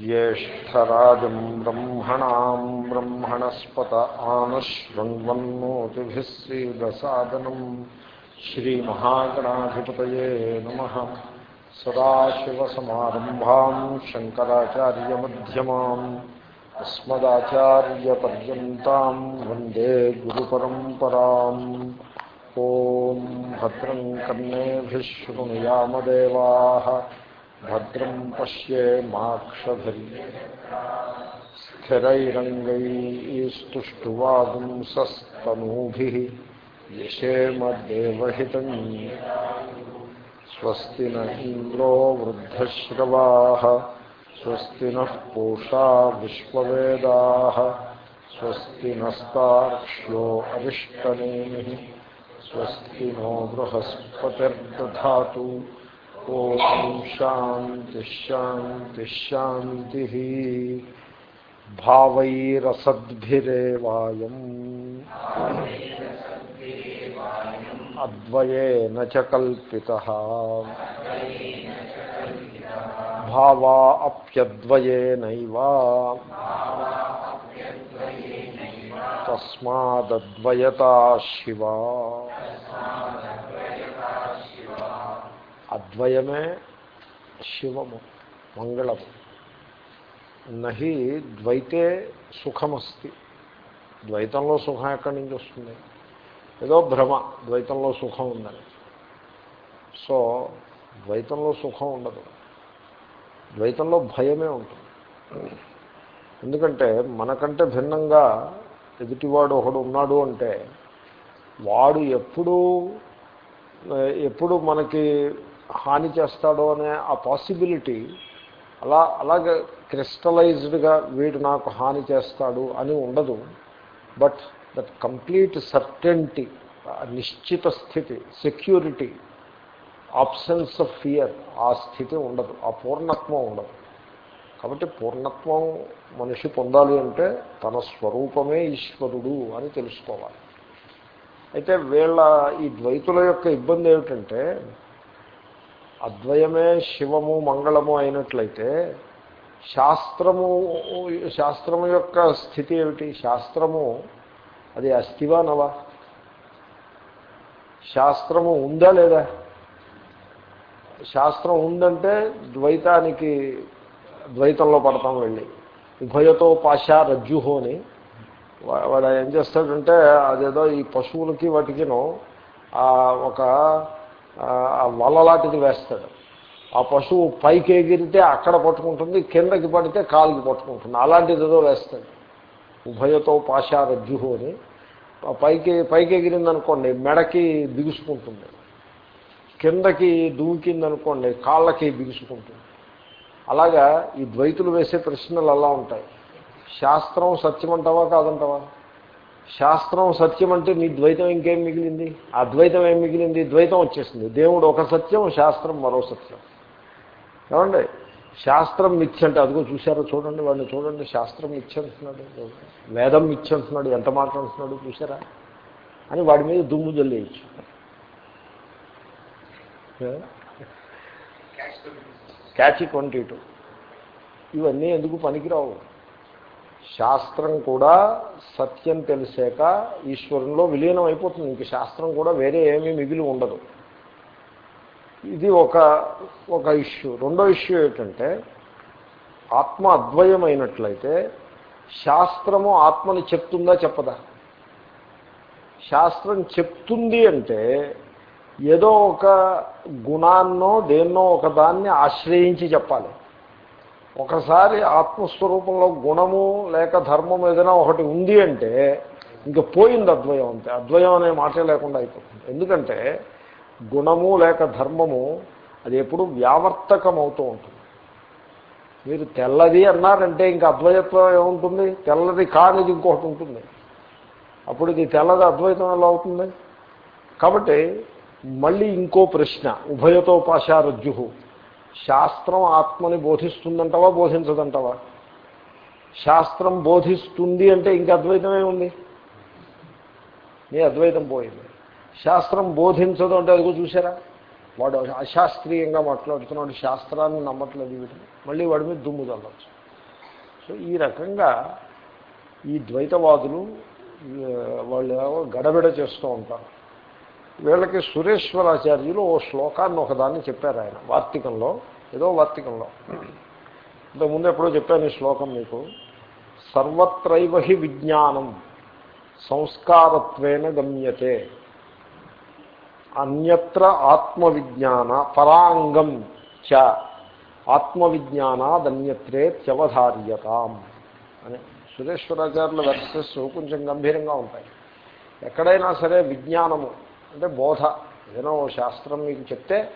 ज्येष्ठराजम् ब्रह्मणाम् ब्रह्मणस्पत आनशृण्वन्नोतिभिः सीदसादनम् श्रीमहागणाधिपतये नमः सदाशिवसमारम्भाम् शङ्कराचार्यमध्यमाम् अस्मदाचार्यपर्यन्ताम् वन्दे गुरुपरम्पराम् ॐ भद्रम् कर्णेभिः शृणुयामदेवाः भद्रं पश्ये माक्षभिर् स्थिरैरङ्गैस्तुष्टुवागुंसस्तनूभिः यशेमदेवहितं स्वस्ति न इन्द्रो वृद्धश्रवाः, स्वस्ति नः पूषा विश्ववेदाः, स्वस्ति नस्तार्क्ष्यो अरिष्टनेमिः, स्वस्ति नो बृहस्पतिर्दधातु। ఓం శాంతి శాంతి శాంతి భావైరసద్భిరేవాయం అద్వయేన చ కల్పిత భావా అప్యద్వయేనైవ తస్మాదద్వయతా శివా అద్వయమే శివము మంగళము. నహి ద్వైతే సుఖమస్తి. ద్వైతంలో సుఖం ఎక్కడి నుంచి వస్తుంది? ఏదో భ్రమ ద్వైతంలో సుఖం ఉందని. సో ద్వైతంలో సుఖం ఉండదు. ద్వైతంలో భయమే ఉంటుంది. ఎందుకంటే మనకంటే భిన్నంగా ఎదుటివాడు ఒకడు ఉన్నాడు అంటే వాడు ఎప్పుడూ ఎప్పుడు మనకి హాని చేస్తాడో అనే ఆ పాసిబిలిటీ అలా అలాగే క్రిస్టలైజ్డ్గా వీడు నాకు హాని చేస్తాడు అని ఉండదు. బట్ దట్ కంప్లీట్ సర్టెంటీ నిశ్చిత స్థితి సెక్యూరిటీ ఆప్షన్స్ ఆఫ్ ఫియర్ ఆ స్థితి ఉండదు ఆ పూర్ణత్వం ఉండదు. కాబట్టి పూర్ణత్వం మనిషి పొందాలి అంటే తన స్వరూపమే ఈశ్వరుడు అని తెలుసుకోవాలి. అయితే వీళ్ళ ఈ ద్వైతుల యొక్క ఇబ్బంది ఏమిటంటే అద్వయమే శివము మంగళము అయినట్లయితే శాస్త్రము శాస్త్రము యొక్క స్థితి ఏమిటి? శాస్త్రము అది అస్థివా నవా? శాస్త్రము ఉందా లేదా? శాస్త్రం ఉందంటే ద్వైతానికి ద్వైతంలో పడతాం వెళ్ళి. ఉభయతో పాశ రజ్జుహో అని. వాడు ఏం చేస్తాడంటే అదేదో ఈ పశువులకి వాటికినో ఒక వల లాంటిది వేస్తాడు. ఆ పశువు పైకి ఎగిరితే అక్కడ పట్టుకుంటుంది కిందకి పడితే కాలుకి పట్టుకుంటుంది. అలాంటిది ఏదో వేస్తాడు. ఉభయతో పాషా అని. పైకి పైకి ఎగిరిందనుకోండి మెడకి బిగుసుకుంటుంది. కిందకి దూకిందనుకోండి కాళ్ళకి బిగుసుకుంటుంది. అలాగా ఈ ద్వైతులు వేసే ప్రశ్నలు అలా ఉంటాయి. శాస్త్రం సత్యమంటావా కాదంటావా? శాస్త్రం సత్యం అంటే నీ ద్వైతం ఇంకేం మిగిలింది? అద్వైతం ఏం మిగిలింది? ద్వైతం వచ్చేసింది. దేవుడు ఒక సత్యం శాస్త్రం మరో సత్యం. ఏమండి? శాస్త్రం మిథ్య అంటే అదిగో చూసారో చూడండి వాడిని చూడండి. శాస్త్రం మిథ్య అంటున్నాడు. వేదం మిథ్య అంటున్నాడు. ఎంత మాట అంటున్నాడు చూసారా అని వాడి మీద దుమ్ము జల్లేయచ్చు. Catch twenty two. ఇవన్నీ ఎందుకు పనికిరావు? శాస్త్రం కూడా సత్యం తెలిసాక ఈశ్వరంలో విలీనం అయిపోతుంది ఇంక శాస్త్రం కూడా వేరే ఏమీ మిగిలి ఉండదు. ఇది ఒక ఒక ఇష్యూ. రెండో ఇష్యూ ఏంటంటే ఆత్మ అద్వయమైనట్లయితే శాస్త్రము ఆత్మని చెప్తుందా చెప్పదా? శాస్త్రం చెప్తుంది అంటే ఏదో ఒక గుణాన్నో దేన్నో ఒక దాన్ని ఆశ్రయించి చెప్పాలి. ఒకసారి ఆత్మస్వరూపంలో గుణము లేక ధర్మం ఏదైనా ఒకటి ఉంది అంటే ఇంకా పోయింది అద్వయం అంతే. అద్వయం అనే మాటే లేకుండా అయిపోతుంది. ఎందుకంటే గుణము లేక ధర్మము అది ఎప్పుడు వ్యావర్తకం అవుతూ ఉంటుంది. మీరు తెల్లది అన్నారంటే ఇంకా అద్వైత్వం ఏముంటుంది? తెల్లది కానిది ఇంకొకటి ఉంటుంది. అప్పుడు ఇది తెల్లది అద్వైతం ఎలా అవుతుంది? కాబట్టి మళ్ళీ ఇంకో ప్రశ్న ఉభయతోపాశారజ్జు శాస్త్రం ఆత్మని బోధిస్తుందంటవా బోధించదంటవా? శాస్త్రం బోధిస్తుంది అంటే ఇంక అద్వైతమే ఉంది. నీ అద్వైతం పోయింది. శాస్త్రం బోధించదు అంటే అదిగో చూసారా వాడు అశాస్త్రీయంగా మాట్లాడుతున్నాడు శాస్త్రాన్ని నమ్మట్లేదు వీటిని. మళ్ళీ వాడి మీద దుమ్ము చల్లవచ్చు సో ఈ రకంగా ఈ ద్వైతవాదులు వాళ్ళు గడబిడ చేస్తూ ఉంటారు. వీళ్ళకి సురేశ్వరాచార్యులు ఓ శ్లోకాన్ని ఒకదాన్ని చెప్పారు ఆయన వార్తికంలో ఏదో వార్తికంలో. ఇంతకుముందు ఎప్పుడో చెప్పాను ఈ శ్లోకం మీకు. సర్వత్రైవ హి విజ్ఞానం సంస్కారత్వేన గమ్యతే. అన్యత్ర ఆత్మవిజ్ఞాన పరాంగం చ ఆత్మవిజ్ఞానాదన్యత్రే త్యవధార్యతాం అని. సురేశ్వరాచార్యుల వెర్సెస్ కొంచెం గంభీరంగా ఉంటాయి. ఎక్కడైనా సరే విజ్ఞానము అంటే బోధ. ఏదైనా ఓ శాస్త్రం మీకు చెప్తే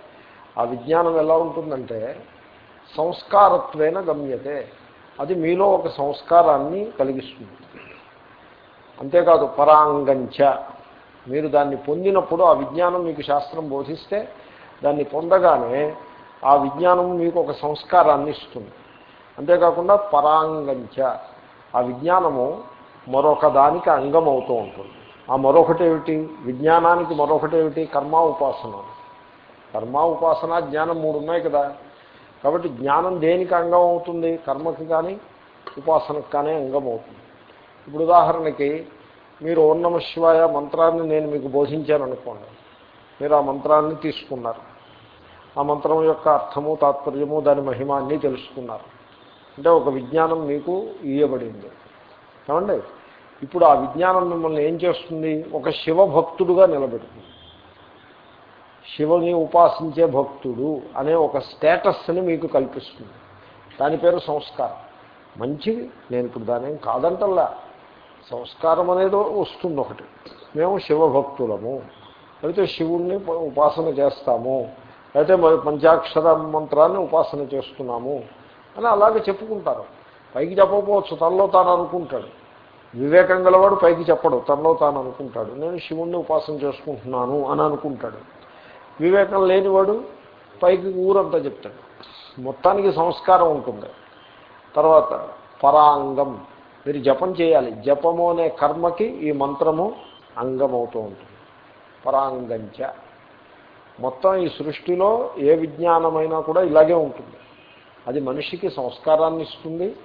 ఆ విజ్ఞానం ఎలా ఉంటుందంటే సంస్కారత్వేన గమ్యతే. అది మీలో ఒక సంస్కారాన్ని కలిగిస్తుంది. అంతేకాదు పరాంగంచ. మీరు దాన్ని పొందినప్పుడు ఆ విజ్ఞానం మీకు శాస్త్రం బోధిస్తే దాన్ని పొందగానే ఆ విజ్ఞానం మీకు ఒక సంస్కారాన్ని ఇస్తుంది. అంతేకాకుండా పరాంగంచ. ఆ విజ్ఞానము మరొక దానికి అంగం అవుతూ ఉంటుంది. ఆ మరొకటేమిటి? విజ్ఞానానికి మరొకటేమిటి? కర్మ ఉపాసన. కర్మ ఉపాసన జ్ఞానం మూడు ఉన్నాయి కదా. కాబట్టి జ్ఞానం దేనికి అంగం అవుతుంది? కర్మకి కానీ ఉపాసనకు కానీ అంగం అవుతుంది. ఇప్పుడు ఉదాహరణకి మీరు ఓం నమ శివాయ మంత్రాన్ని నేను మీకు బోధించాను అనుకోండి. మీరు ఆ మంత్రాన్ని తీసుకున్నారు. ఆ మంత్రం యొక్క అర్థము తాత్పర్యము దాని మహిమ అన్నీ తెలుసుకున్నారు. అంటే ఒక విజ్ఞానం మీకు ఇయ్యబడింది. ఏమండి? ఇప్పుడు ఆ విజ్ఞానం మిమ్మల్ని ఏం చేస్తుంది? ఒక శివభక్తుడుగా నిలబెడుతుంది. శివుని ఉపాసించే భక్తుడు అనే ఒక స్టేటస్ని మీకు కల్పిస్తుంది. దాని పేరు సంస్కారం. మంచిది. నేను ఇప్పుడు దానేం కాదంటల్లా. సంస్కారం అనేది వస్తుంది ఒకటి మేము శివభక్తులము. అయితే శివుణ్ణి ఉపాసన చేస్తాము. అయితే పంచాక్షర మంత్రాన్ని ఉపాసన చేస్తున్నాము. అని అలాగే చెప్పుకుంటారు. పైకి చెప్పకపోవచ్చు. తనలో తాను అనుకుంటాడు. వివేకం గలవాడు పైకి చెప్పడు. తనలో తాను అనుకుంటాడు. నేను శివుణ్ణి ఉపాసన చేసుకుంటున్నాను అని అనుకుంటాడు. వివేకం లేనివాడు పైకి ఊరంతా చెప్తాడు. మొత్తానికి సంస్కారం ఉంటుంది. తర్వాత పరాంగం. మీరు జపం చేయాలి. జపము అనే కర్మకి ఈ మంత్రము అంగమవుతూ ఉంటుంది. పరాంగంచ. మొత్తం ఈ సృష్టిలో ఏ విజ్ఞానమైనా కూడా ఇలాగే ఉంటుంది. అది మనిషికి సంస్కారాన్ని ఇస్తుంది.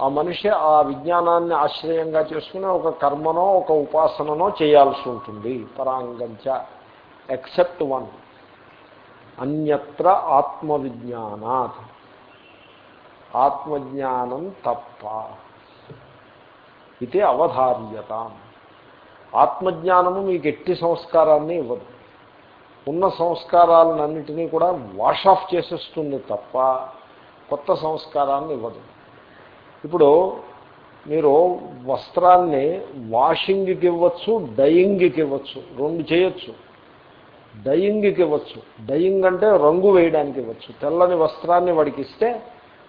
ఆ మనిషి ఆ విజ్ఞానాన్ని ఆశ్రయంగా చేసుకుని ఒక కర్మనో ఒక ఉపాసననో చేయాల్సి ఉంటుంది. పరాంగంచ. ఎక్సెప్ట్ వన్ అన్యత్ర ఆత్మవిజ్ఞానాత్. ఆత్మజ్ఞానం తప్ప. ఇది అవధార్యత. ఆత్మజ్ఞానము మీకు ఎట్టి సంస్కారాన్ని ఇవ్వదు. ఉన్న సంస్కారాలన్నింటినీ కూడా వాష్ ఆఫ్ చేసేస్తుంది తప్ప కొత్త సంస్కారాన్ని ఇవ్వదు. ఇప్పుడు మీరు వస్త్రాన్ని వాషింగ్కి ఇవ్వచ్చు డయింగ్కి ఇవ్వచ్చు రెండు చేయొచ్చు. డయింగ్కి ఇవ్వచ్చు డయింగ్ అంటే రంగు వేయడానికి ఇవ్వచ్చు తెల్లని వస్త్రాన్ని వాడికి ఇస్తే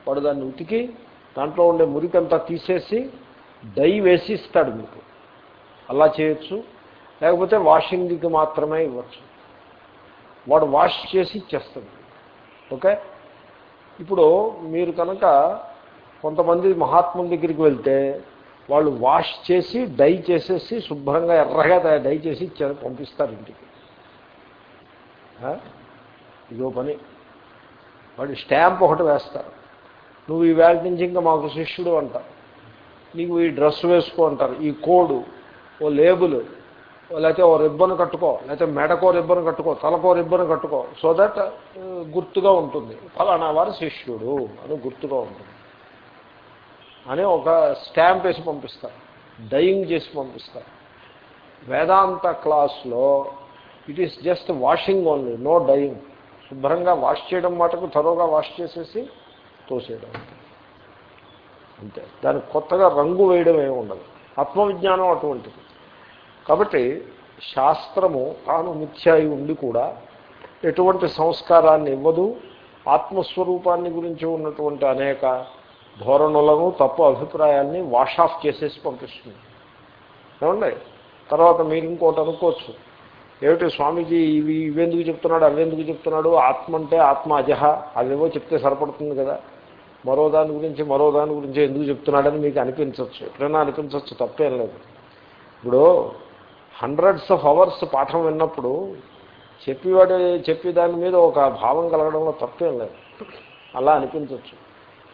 వాడు దాన్ని ఉతికి దాంట్లో ఉండే మురికంతా తీసేసి డై వేసి ఇస్తాడు మీకు. అలా చేయొచ్చు. లేకపోతే వాషింగ్కి మాత్రమే ఇవ్వచ్చు. వాడు వాష్ చేసి ఇచ్చేస్తాడు. ఓకే? ఇప్పుడు మీరు కనుక కొంతమంది మహాత్ముల దగ్గరికి వెళ్తే వాళ్ళు వాష్ చేసి డై చేసేసి శుభ్రంగా ఎర్రగా డై చేసి పంపిస్తారు ఇంటికి. ఇదో పని. వాడు స్టాంప్ ఒకటి వేస్తారు. నువ్వు ఈ వేళ నుంచి ఇంకా మాకు శిష్యుడు అంటారు. నీకు ఈ డ్రెస్ వేసుకో అంటారు. ఈ కోడు ఓ లేబుల్ లేకపోతే ఓ రిబ్బన్ కట్టుకో లేకపోతే మెడకో రిబ్బన్ కట్టుకో తలకో రిబ్బన్ కట్టుకో సో దట్ గుర్తుగా ఉంటుంది. ఫలానా వారు శిష్యుడు అని గుర్తుగా ఉంటుంది. అని ఒక స్టాంప్ వేసి పంపిస్తారు. డయింగ్ చేసి పంపిస్తారు. వేదాంత క్లాస్లో it is just washing only no dyeing శుభ్రంగా వాష్ చేయడం మటుకు తరోగా వాష్ చేసేసి తోసేయడం. అంతే. దానికి కొత్తగా రంగు వేయడం ఏమి ఉండదు. ఆత్మవిజ్ఞానం అటువంటిది. కాబట్టి శాస్త్రము తాను మిథ్యాయి ఉండి కూడా ఎటువంటి సంస్కారాన్ని ఇవ్వదు. ఆత్మస్వరూపాన్ని గురించి ఉన్నటువంటి అనేక ధోరణులను తప్పు అభిప్రాయాల్ని వాష్ ఆఫ్ చేసేసి పంపిస్తుంది. ఏమండి? తర్వాత మీరు ఇంకోటి అనుకోవచ్చు. ఏమిటి స్వామీజీ ఇవి ఇవెందుకు చెప్తున్నాడు అవెందుకు చెప్తున్నాడు? ఆత్మ అంటే ఆత్మ అజహ. అవేవో చెప్తే సరిపడుతుంది కదా. మరో దాని గురించి మరో దాని గురించి ఎందుకు చెప్తున్నాడని మీకు అనిపించవచ్చు. ఎప్పుడైనా అనిపించవచ్చు తప్పేం లేదు. ఇప్పుడు హండ్రెడ్స్ ఆఫ్ అవర్స్ పాఠం విన్నప్పుడు చెప్పేవాడు చెప్పే దాని మీద ఒక భావం కలగడంలో తప్పేం లేదు. అలా అనిపించవచ్చు.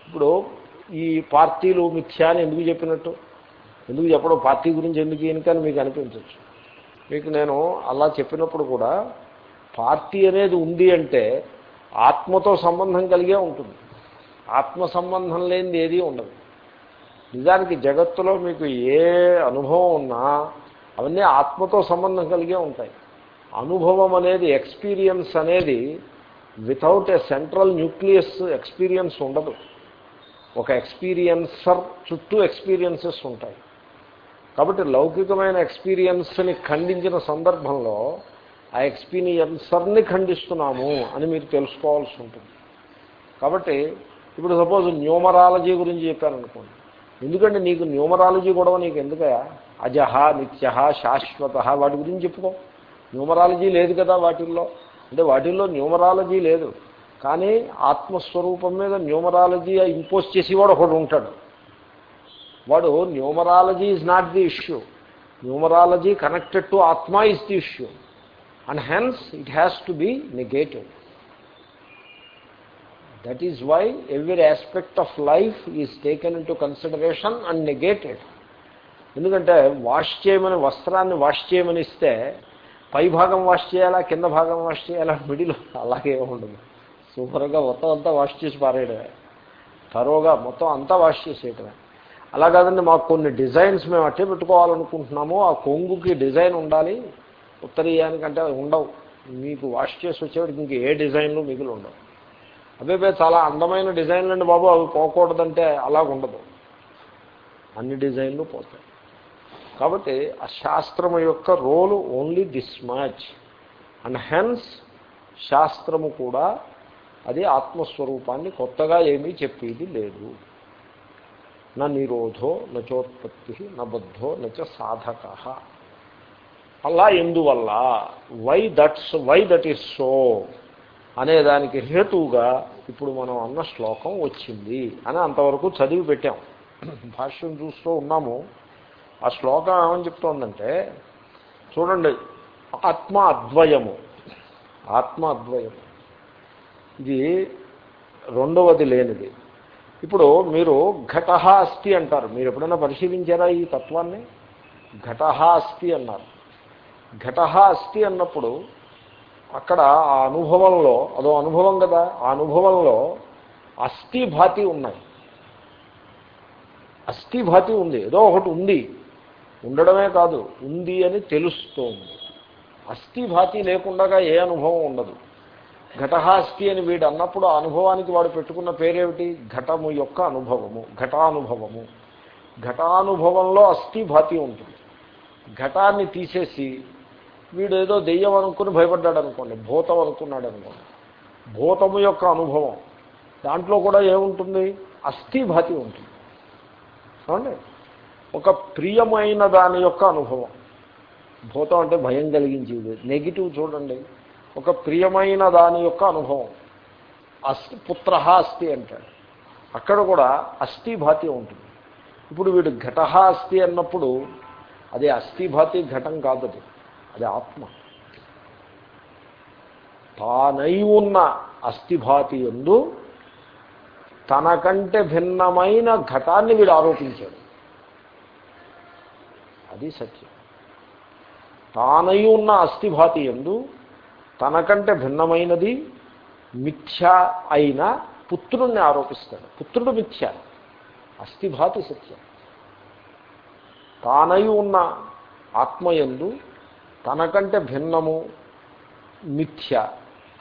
ఇప్పుడు ఈ పార్టీలు మిథ్యా అని ఎందుకు చెప్పినట్టు? ఎందుకు చెప్పడం? పార్టీ గురించి ఎందుకు ఈయనకని మీకు అనిపించవచ్చు మీకు నేను అలా చెప్పినప్పుడు కూడా పార్టీ అనేది ఉంది అంటే ఆత్మతో సంబంధం కలిగే ఉంటుంది. ఆత్మ సంబంధం లేనిది ఏదీ ఉండదు. నిజానికి జగత్తులో మీకు ఏ అనుభవం ఉన్నా అవన్నీ ఆత్మతో సంబంధం కలిగే ఉంటాయి. అనుభవం అనేది ఎక్స్పీరియన్స్ అనేది without a central nucleus experience ఉండదు. ఒక ఎక్స్పీరియన్సర్ చుట్టూ ఎక్స్పీరియన్సెస్ ఉంటాయి. కాబట్టి లౌకికమైన ఎక్స్పీరియన్స్ని ఖండించిన సందర్భంలో ఆ ఎక్స్పీరియన్సర్ని ఖండిస్తున్నాము అని మీరు తెలుసుకోవాల్సి ఉంటుంది. కాబట్టి ఇప్పుడు సపోజ్ న్యూమరాలజీ గురించి చెప్పారనుకోండి. ఎందుకంటే నీకు న్యూమరాలజీ గొడవ నీకు ఎందుకయా అజహ నిత్య శాశ్వత వాటి గురించి చెప్పుకో. న్యూమరాలజీ లేదు కదా వాటిల్లో. అంటే వాటిల్లో న్యూమరాలజీ లేదు. కానీ ఆత్మస్వరూపం మీద న్యూమరాలజీ ఇంపోజ్ చేసేవాడు ఒకడు ఉంటాడు. వాడు numerology is not the issue numerology connected to ఆత్మ is the issue and hence it has to be negated that is why every aspect of life is taken into consideration and negated ఎందుకంటే wash చేయమని వస్త్రాన్ని wash చేయమని ఇస్తే పై భాగం wash చేయాలా కింద భాగం వాష్ చేయాలా మిడిల్ అలాగే ఉండదు సూపర్గా మొత్తం అంతా వాష్ చేసి పారేయడమే. తరోగా మొత్తం అంతా వాష్ చేసేయటమే. అలా కాదండి మాకు కొన్ని డిజైన్స్ మేము అట్టే పెట్టుకోవాలనుకుంటున్నాము. ఆ కొంగుకి డిజైన్ ఉండాలి. ఉత్తరీయానికంటే ఉండవు. మీకు వాష్ చేసి వచ్చేవాడికి ఇంక ఏ డిజైన్లు మిగిలి ఉండవు. అవే చాలా అందమైన డిజైన్లు అండి బాబు. అవి పోకూడదంటే అలాగుండదు అన్ని డిజైన్లు పోతాయి. కాబట్టి ఆ శాస్త్రము యొక్క role only this match. And hence శాస్త్రము కూడా అది ఆత్మస్వరూపాన్ని కొత్తగా ఏమీ చెప్పేది లేదు. నా నిరోధో నచోత్పత్తి నబద్ధో నచ సాధక. అలా ఎందువల్ల? Why that's why that is so అనే దానికి హేతువుగా ఇప్పుడు మనం అన్న శ్లోకం వచ్చింది అని అంతవరకు చదివి పెట్టాం. భాష్యం చూస్తూ ఉన్నాము. ఆ శ్లోకం ఏమని చెప్తోందంటే చూడండి ఆత్మ అద్వయము ఆత్మ అద్వయము ఇది రెండవది లేనిది. ఇప్పుడు మీరు ఘట అస్థి అంటారు. మీరు ఎప్పుడైనా పరిశీలించారా ఈ తత్వాన్ని? ఘట అస్థి అన్నారు. ఘట అస్థి అన్నప్పుడు అక్కడ ఆ అనుభవంలో అదో అనుభవం కదా ఆ అనుభవంలో అస్థిభాతి ఉన్నాయి. అస్థిభాతి ఉంది. ఏదో ఒకటి ఉంది. ఉండడమే కాదు ఉంది అని తెలుస్తోంది. అస్థిభాతి లేకుండా ఏ అనుభవం ఉండదు. ఘటహాస్తి అని వీడు అన్నప్పుడు అనుభవానికి వాడు పెట్టుకున్న పేరేమిటి? ఘటము యొక్క అనుభవము ఘటానుభవము. ఘటానుభవంలో అస్థిభాతి ఉంటుంది. ఘటాన్ని తీసేసి వీడు ఏదో దెయ్యం అనుకుని భయపడ్డాడు అనుకోండి భూతం అనుకున్నాడు అనుకోండి భూతము యొక్క అనుభవం. దాంట్లో కూడా ఏముంటుంది? అస్థిభాతి ఉంటుంది. చూడండి ఒక ప్రియమైన దాని యొక్క అనుభవం. భూతం అంటే భయం కలిగించేది. నెగిటివ్ చూడండి. ఒక ప్రియమైన దాని యొక్క అనుభవం. అస్థి పుత్ర అస్థి అంటాడు. అక్కడ కూడా అస్థిభాతి ఉంటుంది. ఇప్పుడు వీడు ఘట అస్థి అన్నప్పుడు అది అస్థిభాతి ఘటం కాదు అది. అది ఆత్మ. తానై ఉన్న అస్థిభాతి ఎందు తనకంటే భిన్నమైన ఘటాన్ని వీడు ఆరోపించాడు. అది సత్యం. తానై ఉన్న అస్థిభాతి ఎందు తనకంటే భిన్నమైనది మిథ్య అయిన పుత్రుణ్ణి ఆరోపిస్తాడు. పుత్రుడు మిథ్య. అస్థిభాతి సత్యం. తానై ఉన్న ఆత్మయందు తనకంటే భిన్నము మిథ్య.